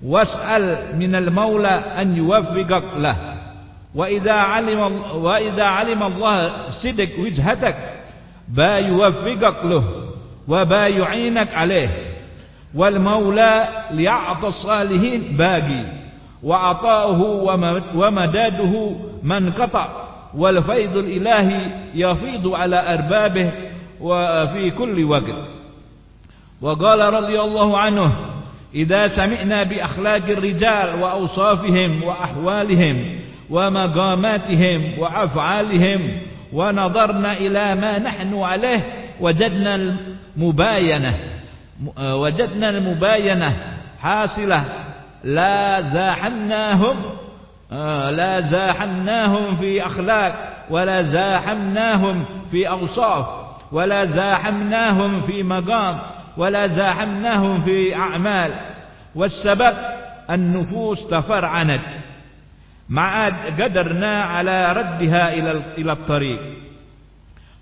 واسأل من المولى أن يوفقك له. وإذا علم, وإذا علم الله صدق وجهتك با يوفقك له وبا يعينك عليه. والمولى ليعطى الصالحين باقي. وعطاؤه ومداده من قطع. والفيض الإلهي يفيض على أربابه وفي كل وقت. وقال رضي الله عنه إذا سمعنا بأخلاق الرجال وأوصافهم وأحوالهم ومقاماتهم وأفعالهم ونظرنا إلى ما نحن عليه. وجدنا المباينة وجدنا المباينة حاصلة. لا زاحمناهم لا زاحمناهم في أخلاق ولا زاحمناهم في أوصاف ولا زاحمناهم في مقام ولا زاحمناهم في أعمال. والسبب النفوس تفرعنت. ما قدرنا على ردها إلى الطريق.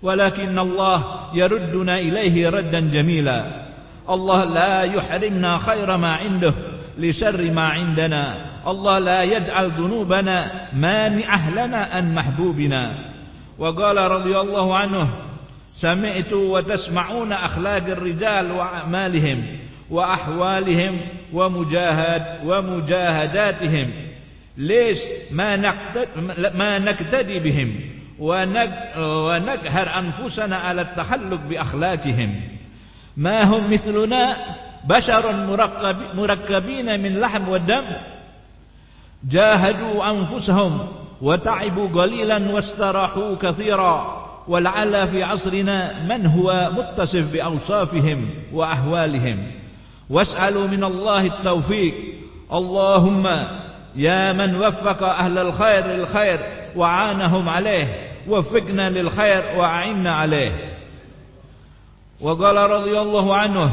ولكن الله يردنا إليه ردا جميلا. الله لا يحرمنا خير ما عنده لشر ما عندنا. الله لا يجعل ذنوبنا مانعه لنا عن محبوبنا. وقال رضي الله عنه سمعت وتسمعون أخلاق الرجال وأعمالهم وأحوالهم ومجاهد ومجاهداتهم. ليش ما ما نقتدي بهم ونقهر أنفسنا على التخلق بأخلاقهم؟ ما هم مثلنا بشر مركب مركبين من لحم ودم؟ جاهدوا أنفسهم وتعبوا قليلا واستراحوا كثيرا ولعل في عصرنا من هو متصف بأوصافهم وأحوالهم. واسألوا من الله التوفيق. اللهم يا من وفق أهل الخير للخير وعانهم عليه وفقنا للخير وأعنا عليه. وقال رضي الله عنه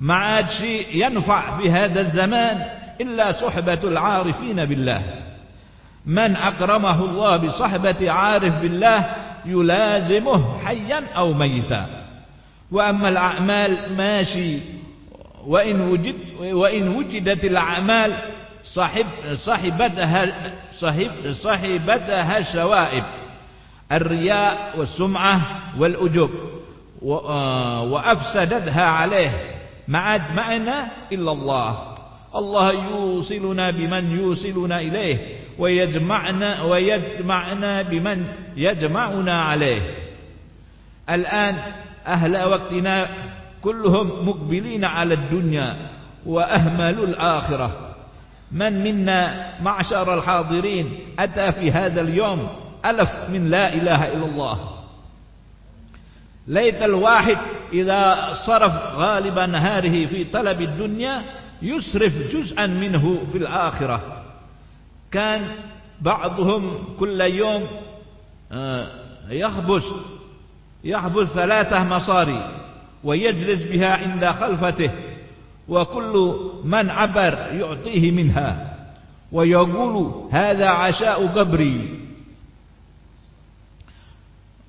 ما عاد شيء ينفع في هذا الزمان إلا صحبة العارفين بالله. من أكرمه الله بصحبة عارف بالله يلازمه حيا أو ميتا. وأما الأعمال ماشي. وإن, وجد وإن وجدت الأعمال صاحب صاحبتها صاحب صاحبتها الشوائب الرياء والسمعة والأجب وأفسدتها عليه ما عاد معنا إلا الله. الله يوصلنا بمن يوصلنا إليه ويجمعنا ويجمعنا بمن يجمعنا عليه. الآن أهل وقتنا كلهم مقبلين على الدنيا وأهملوا الآخرة. من منا معشر الحاضرين أتى في هذا اليوم؟ ألف من لا إله إلا الله. ليت الواحد إذا صرف غالب نهاره في طلب الدنيا يسرف جزءا منه في الآخرة. كان بعضهم كل يوم آه، يخبز يخبز ثلاثة مصاري ويجلس بها عند خلفته. وكل من عبر يعطيه منها. ويقول هذا عشاء قبري.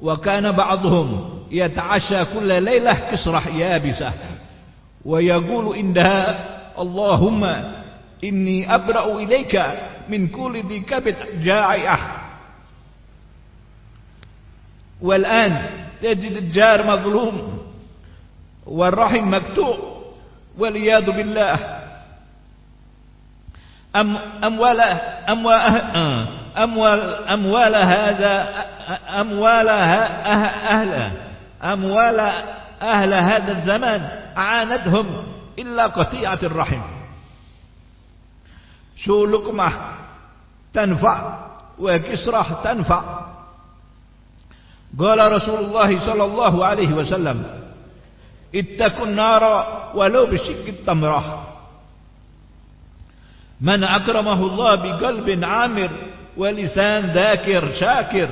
وكان بعضهم يتعشى كل ليلة كسرة يابسة. ويقول عندها اللهم إني أبرأ إليك من كل ذي كبد جائعة والآن تجد الجار مظلوم والرحم مقطوع. والعياذ بالله. أم أموال أموال أموال أموال هذا أموال أهل أموال أهل هذا الزمان عاندهم إلا قطيعة الرحم. شو لقمة تنفع وكسرة تنفع؟ قال رسول الله صلى الله عليه وسلم اتقوا النار ولو بشق التمرة من أكرمه الله بقلب عامر ولسان ذاكر شاكر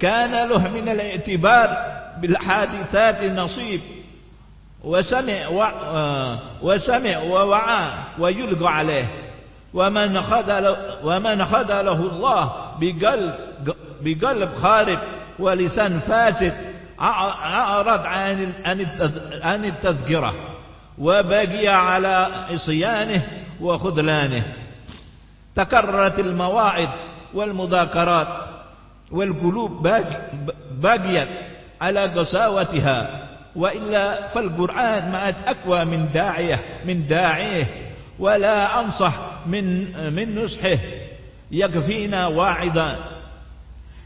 كان له من الاعتبار بالحادثات نصيب. وسمع و... وسمع ووعى ويلقى عليه. ومن خذل ومن خذله الله بقلب بقلب خارب ولسان فاسد أعرض عن عن التذكرة وبقي على عصيانه وخذلانه. تكررت المواعظ والمذاكرات والقلوب باقيت على قساوتها وإلا فالقرآن ما أقوى من داعية من داعيه ولا أنصح من من نصحه. يكفينا واعظا.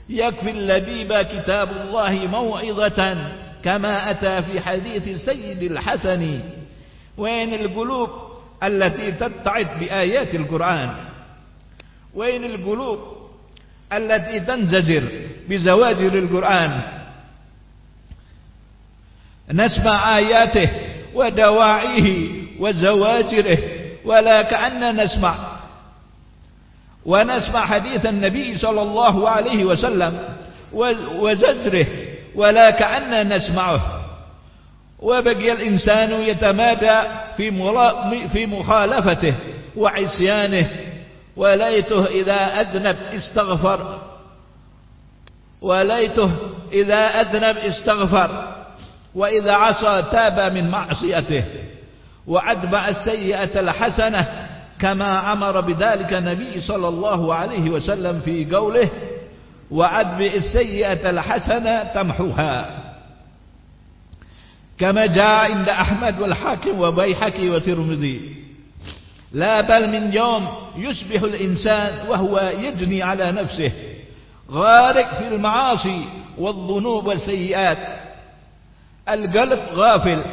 يكفي اللبيب كتاب الله موعظة كما أتى في حديث سيد الحسن. وين القلوب التي تتعظ بآيات القرآن؟ وين القلوب التي تنزجر بزواجر القرآن؟ نسمع آياته ودواعيه وزواجره ولا كأننا نسمع ونسمع حديث النبي صلى الله عليه وسلم وزجره ولا كأننا نسمعه. وبقي الإنسان يتمادى في في مخالفته وعصيانه وليته إذا أذنب استغفر. وليته إذا أذنب استغفر. وإذا عصى تاب من معصيته. وأتبع السيئة الحسنة كما أمر بذلك النبي صلى الله عليه وسلم في قوله وأتبع السيئة الحسنة تمحوها. كما جاء عند أحمد والحاكم وبيحكي وترمذي. لا بل من يوم يصبح الإنسان وهو يجني على نفسه. غارق في المعاصي والذنوب والسيئات. القلب غافل.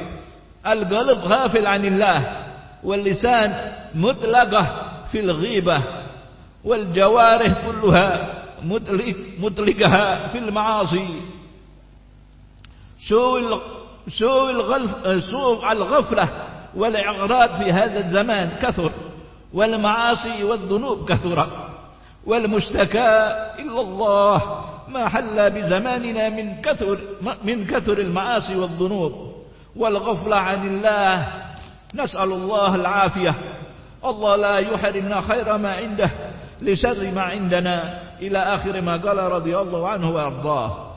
القلب غافل عن الله. واللسان مطلقة في الغيبة والجوارح كلها مطلقها في المعاصي. سوء سوء سوء الغفلة والإعراض في هذا الزمان كثر والمعاصي والذنوب كثر والمشتكى إلا الله ما حل بزماننا من كثر من كثر المعاصي والذنوب والغفلة عن الله نسأل الله العافية. الله لا يحرمنا خير ما عنده لشر ما عندنا. إلى آخر ما قال رضي الله عنه وأرضاه.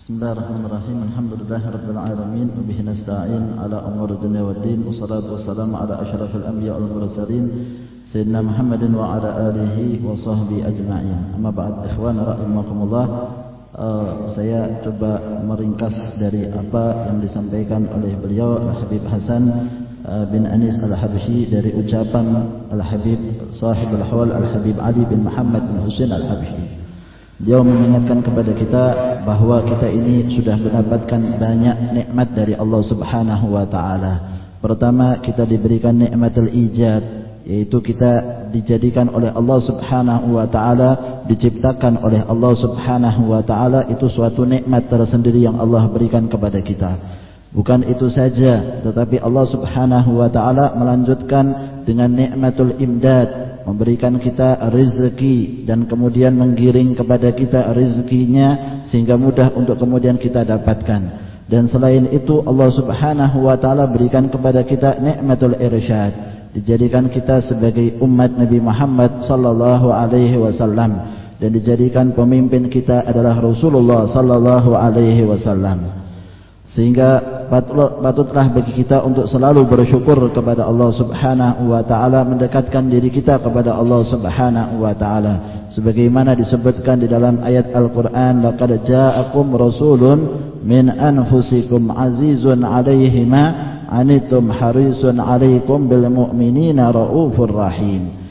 بسم الله الرحمن الرحيم. الحمد لله رب العالمين وبه نستعين على أمور الدنيا والدين والصلاة والسلام على أشرف الأنبياء والمرسلين سيدنا محمد وعلى آله وصحبه أجمعين أما بعد إخوان رحمكم الله uh, saya coba meringkas dari apa yang disampaikan oleh beliau Al-Habib Hasan uh, bin Anis Al-Habsyi dari ucapan Al-Habib Sahib Al-Hawal Al-Habib Ali bin Muhammad bin Husain Al-Habsyi Dia mengingatkan kepada kita bahawa kita ini sudah mendapatkan banyak nikmat dari Allah Subhanahu wa taala. Pertama, kita diberikan nikmatul ijad, yaitu kita dijadikan oleh Allah Subhanahu wa taala, diciptakan oleh Allah Subhanahu wa taala itu suatu nikmat tersendiri yang Allah berikan kepada kita. Bukan itu saja, tetapi Allah Subhanahu wa taala melanjutkan dengan nikmatul imdad, memberikan kita rezeki dan kemudian menggiring kepada kita rezekinya sehingga mudah untuk kemudian kita dapatkan. Dan selain itu Allah Subhanahu wa taala berikan kepada kita nikmatul irsyad. Dijadikan kita sebagai umat Nabi Muhammad sallallahu alaihi wasallam dan dijadikan pemimpin kita adalah Rasulullah sallallahu alaihi wasallam. Sehingga patutlah bagi kita untuk selalu bersyukur kepada Allah Subhanahu wa taala mendekatkan diri kita kepada Allah Subhanahu wa taala sebagaimana disebutkan di dalam ayat Al-Qur'an laqad ja'akum rasulun min anfusikum azizun 'alaihi ma anitum harisun 'alaikum bil mu'minina raufur rahim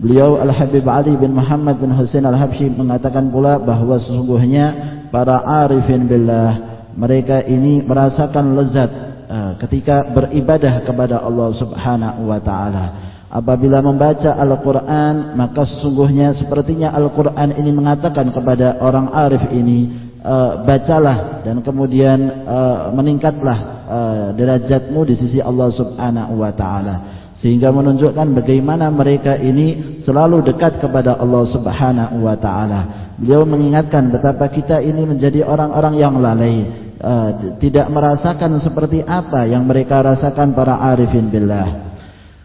Beliau Al-Habib Ali bin Muhammad bin Husain Al-Habsyi mengatakan pula bahawa sesungguhnya para arifin billah mereka ini merasakan lezat uh, ketika beribadah kepada Allah Subhanahu wa taala. Apabila membaca Al-Qur'an, maka sesungguhnya sepertinya Al-Qur'an ini mengatakan kepada orang arif ini, uh, bacalah dan kemudian uh, meningkatlah uh, derajatmu di sisi Allah Subhanahu wa taala. Sehingga menunjukkan bagaimana mereka ini selalu dekat kepada Allah Subhanahu wa taala. Beliau mengingatkan betapa kita ini menjadi orang-orang yang lalai, uh, tidak merasakan seperti apa yang mereka rasakan para arifin billah.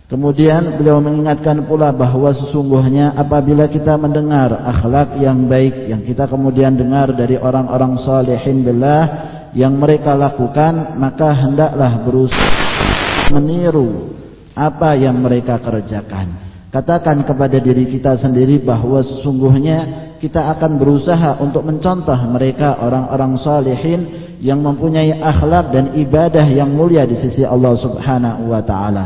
Kemudian beliau mengingatkan pula bahawa sesungguhnya apabila kita mendengar akhlak yang baik yang kita kemudian dengar dari orang-orang salihin billah yang mereka lakukan maka hendaklah berusaha meniru apa yang mereka kerjakan. Katakan kepada diri kita sendiri bahawa sesungguhnya kita akan berusaha untuk mencontoh mereka orang-orang salihin yang mempunyai akhlak dan ibadah yang mulia di sisi Allah Subhanahu wa taala.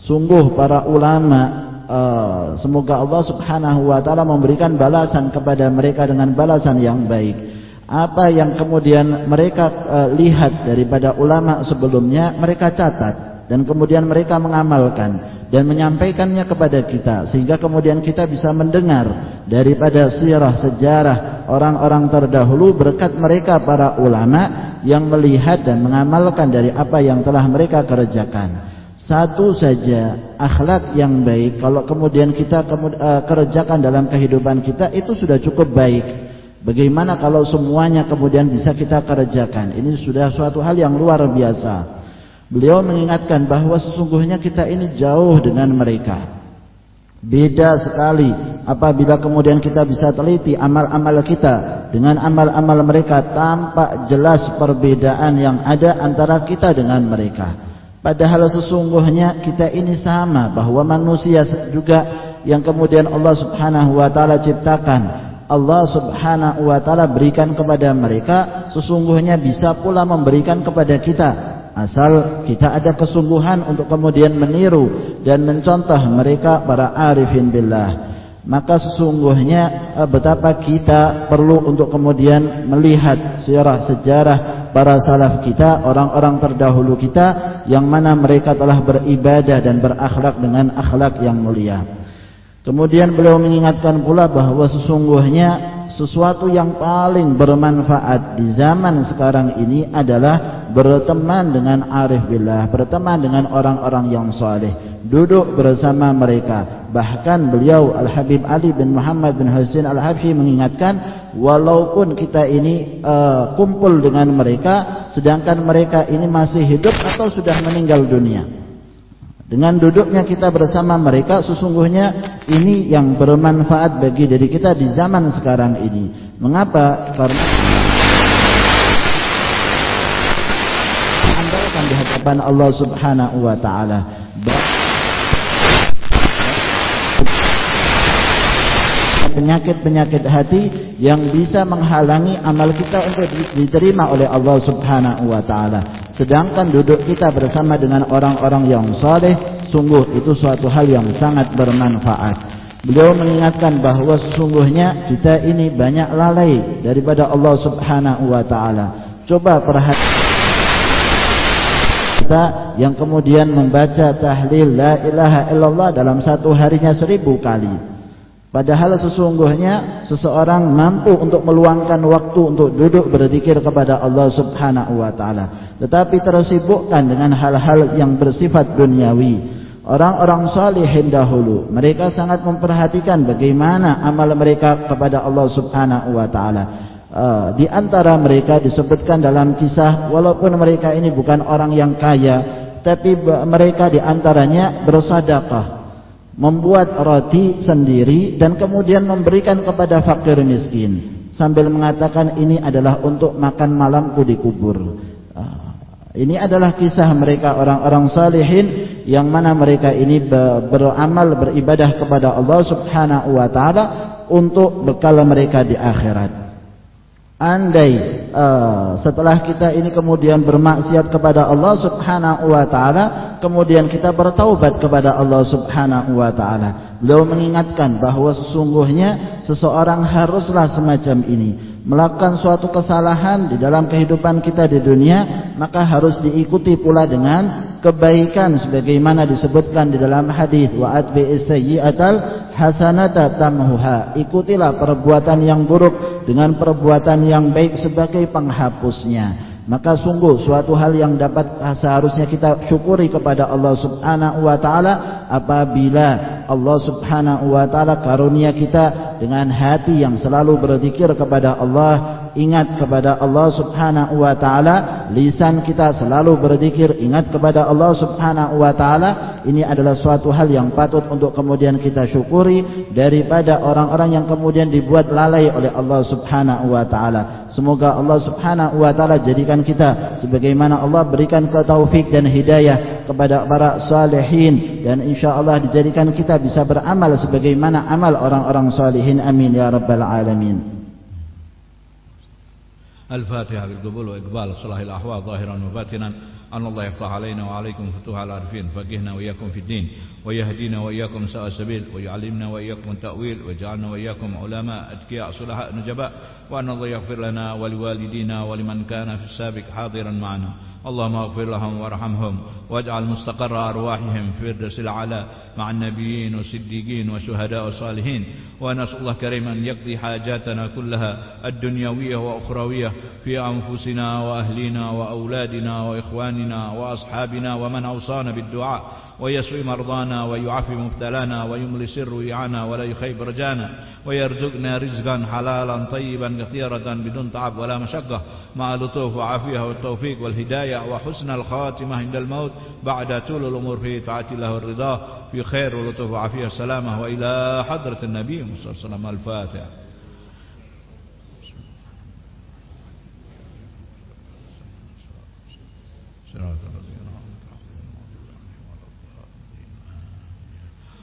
Sungguh para ulama uh, semoga Allah Subhanahu wa taala memberikan balasan kepada mereka dengan balasan yang baik. Apa yang kemudian mereka uh, lihat daripada ulama sebelumnya mereka catat. Dan kemudian mereka mengamalkan dan menyampaikannya kepada kita. Sehingga kemudian kita bisa mendengar daripada sirah sejarah orang-orang terdahulu berkat mereka para ulama yang melihat dan mengamalkan dari apa yang telah mereka kerjakan. Satu saja akhlak yang baik. Kalau kemudian kita uh, kerjakan dalam kehidupan kita itu sudah cukup baik bagaimana kalau semuanya kemudian bisa kita kerjakan ini sudah suatu hal yang luar biasa Beliau mengingatkan bahawa sesungguhnya kita ini jauh dengan mereka. Beda sekali apabila kemudian kita bisa teliti amal-amal kita dengan amal-amal mereka tampak jelas perbedaan yang ada antara kita dengan mereka. Padahal sesungguhnya kita ini sama bahawa manusia juga yang kemudian Allah Subhanahu wa taala ciptakan Allah subhanahu wa ta'ala berikan kepada mereka Sesungguhnya bisa pula memberikan kepada kita Asal kita ada kesungguhan untuk kemudian meniru dan mencontoh mereka para arifin billah. Maka sesungguhnya eh, betapa kita perlu untuk kemudian melihat sirah sejarah para salaf kita, orang-orang terdahulu kita yang mana mereka telah beribadah dan berakhlak dengan akhlak yang mulia. Kemudian beliau mengingatkan pula bahawa sesungguhnya sesuatu yang paling bermanfaat di zaman sekarang ini adalah berteman dengan arif billah, berteman dengan orang-orang yang saleh, duduk bersama mereka. Bahkan beliau Al-Habib Ali bin Muhammad bin Husain Al-Habsyi mengingatkan walaupun kita ini uh, kumpul dengan mereka sedangkan mereka ini masih hidup atau sudah meninggal dunia. Dengan duduknya kita bersama mereka sesungguhnya ini yang bermanfaat bagi diri kita di zaman sekarang ini. Mengapa? Karena andalkan di hadapan Allah Subhanahu wa taala. Penyakit-penyakit hati yang bisa menghalangi amal kita untuk diterima oleh Allah Subhanahu wa taala. Sedangkan duduk kita bersama dengan orang-orang yang saleh sungguh itu suatu hal yang sangat bermanfaat. Beliau mengingatkan bahawa sesungguhnya kita ini banyak lalai daripada Allah Subhanahu wa taala. Coba perhatikan kita yang kemudian membaca tahlil la ilaha illallah dalam satu harinya seribu kali. Padahal sesungguhnya seseorang mampu untuk meluangkan waktu untuk duduk berzikir kepada Allah Subhanahu wa taala, tetapi tersibukkan dengan hal-hal yang bersifat duniawi. Orang-orang salihin dahulu, mereka sangat memperhatikan bagaimana amal mereka kepada Allah Subhanahu wa taala. Uh, di antara mereka disebutkan dalam kisah walaupun mereka ini bukan orang yang kaya, tapi mereka di antaranya bersedekah membuat roti sendiri dan kemudian memberikan kepada fakir miskin sambil mengatakan ini adalah untuk makan malamku di kubur. Ini adalah kisah mereka orang-orang salihin yang mana mereka ini beramal beribadah kepada Allah Subhanahu wa taala untuk bekal mereka di akhirat. Andai uh, setelah kita ini kemudian bermaksiat kepada Allah Subhanahu wa taala, kemudian kita bertaubat kepada Allah Subhanahu wa taala. Beliau mengingatkan bahawa sesungguhnya seseorang haruslah semacam ini, melakukan suatu kesalahan di dalam kehidupan kita di dunia, maka harus diikuti pula dengan kebaikan sebagaimana disebutkan di dalam hadis wa atbi'is hasanata tamhuha. Ikutilah perbuatan yang buruk dengan perbuatan yang baik sebagai penghapusnya maka sungguh suatu hal yang dapat seharusnya kita syukuri kepada Allah Subhanahu wa taala apabila Allah Subhanahu wa taala karunia kita dengan hati yang selalu berzikir kepada Allah ingat kepada Allah Subhanahu wa taala, lisan kita selalu berzikir ingat kepada Allah Subhanahu wa taala, ini adalah suatu hal yang patut untuk kemudian kita syukuri daripada orang-orang yang kemudian dibuat lalai oleh Allah Subhanahu wa taala. Semoga Allah Subhanahu wa taala jadikan kita sebagaimana Allah berikan taufik dan hidayah kepada para salihin. Dan insyaallah dijadikan kita bisa beramal sebagaimana amal orang-orang salihin. Amin ya rabbal alamin الفاتحة بالقبول وإقبال صلاح الأحوال ظاهرا وباطنا. أن الله يفتح علينا وعليكم فتوح العارفين. فقهنا وإياكم في الدين ويهدينا وإياكم سواء السبيل ويعلمنا وإياكم التأويل ويجعلنا وإياكم علماء أتقياء صلحاء نجباء. وأن الله يغفر لنا ولوالدينا ولمن كان في السابق حاضرا معنا. اللهم اغفر لهم وارحمهم واجعل مستقر أرواحهم في الدرس العلا مع النبيين والصديقين والشهداء والصالحين. ونسأل الله كريم أن يقضي حاجاتنا كلها الدنيوية وأخروية في أنفسنا وأهلنا وأولادنا وإخواننا وأصحابنا ومن أوصانا بالدعاء. ويسوي مرضانا ويعفي مبتلانا ويملي سر وعانا ولا يخيب رجانا ويرزقنا رزقا حلالا طيبا كثيرا بدون تعب ولا مشقة. مع لطوف وعافية والتوفيق والهداية وحسن الخاتمة عند الموت بعد طول الأمور في طاعة الله والرضا. في خير ولطوف وعافية السلامة وإلى حضرة النبي صلى الله عليه وسلم الفاتح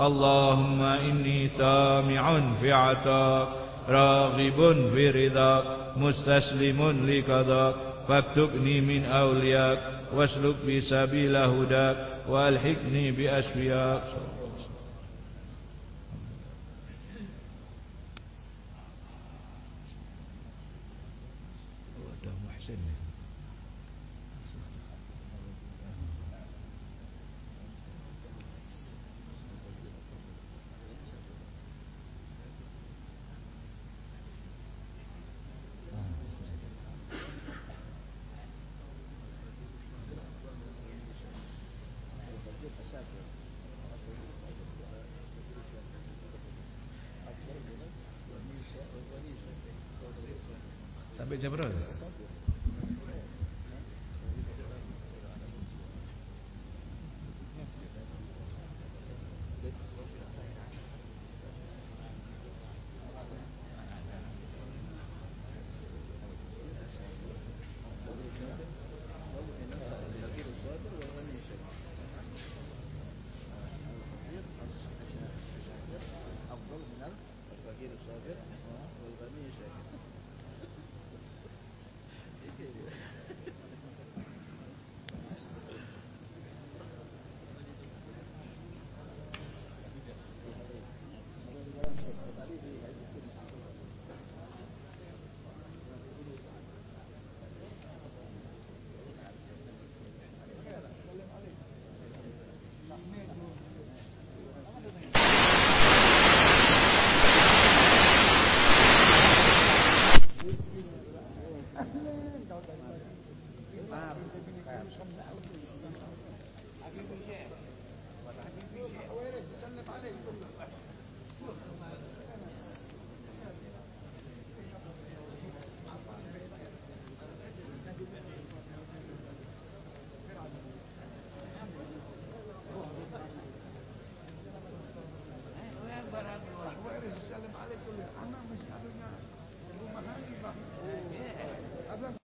اللهم إني طامع في عطاك راغب في رضاك مستسلم لقضاك فاكتبني من أولياك واسلك بي سبيل هداك وألحقني بأشفياك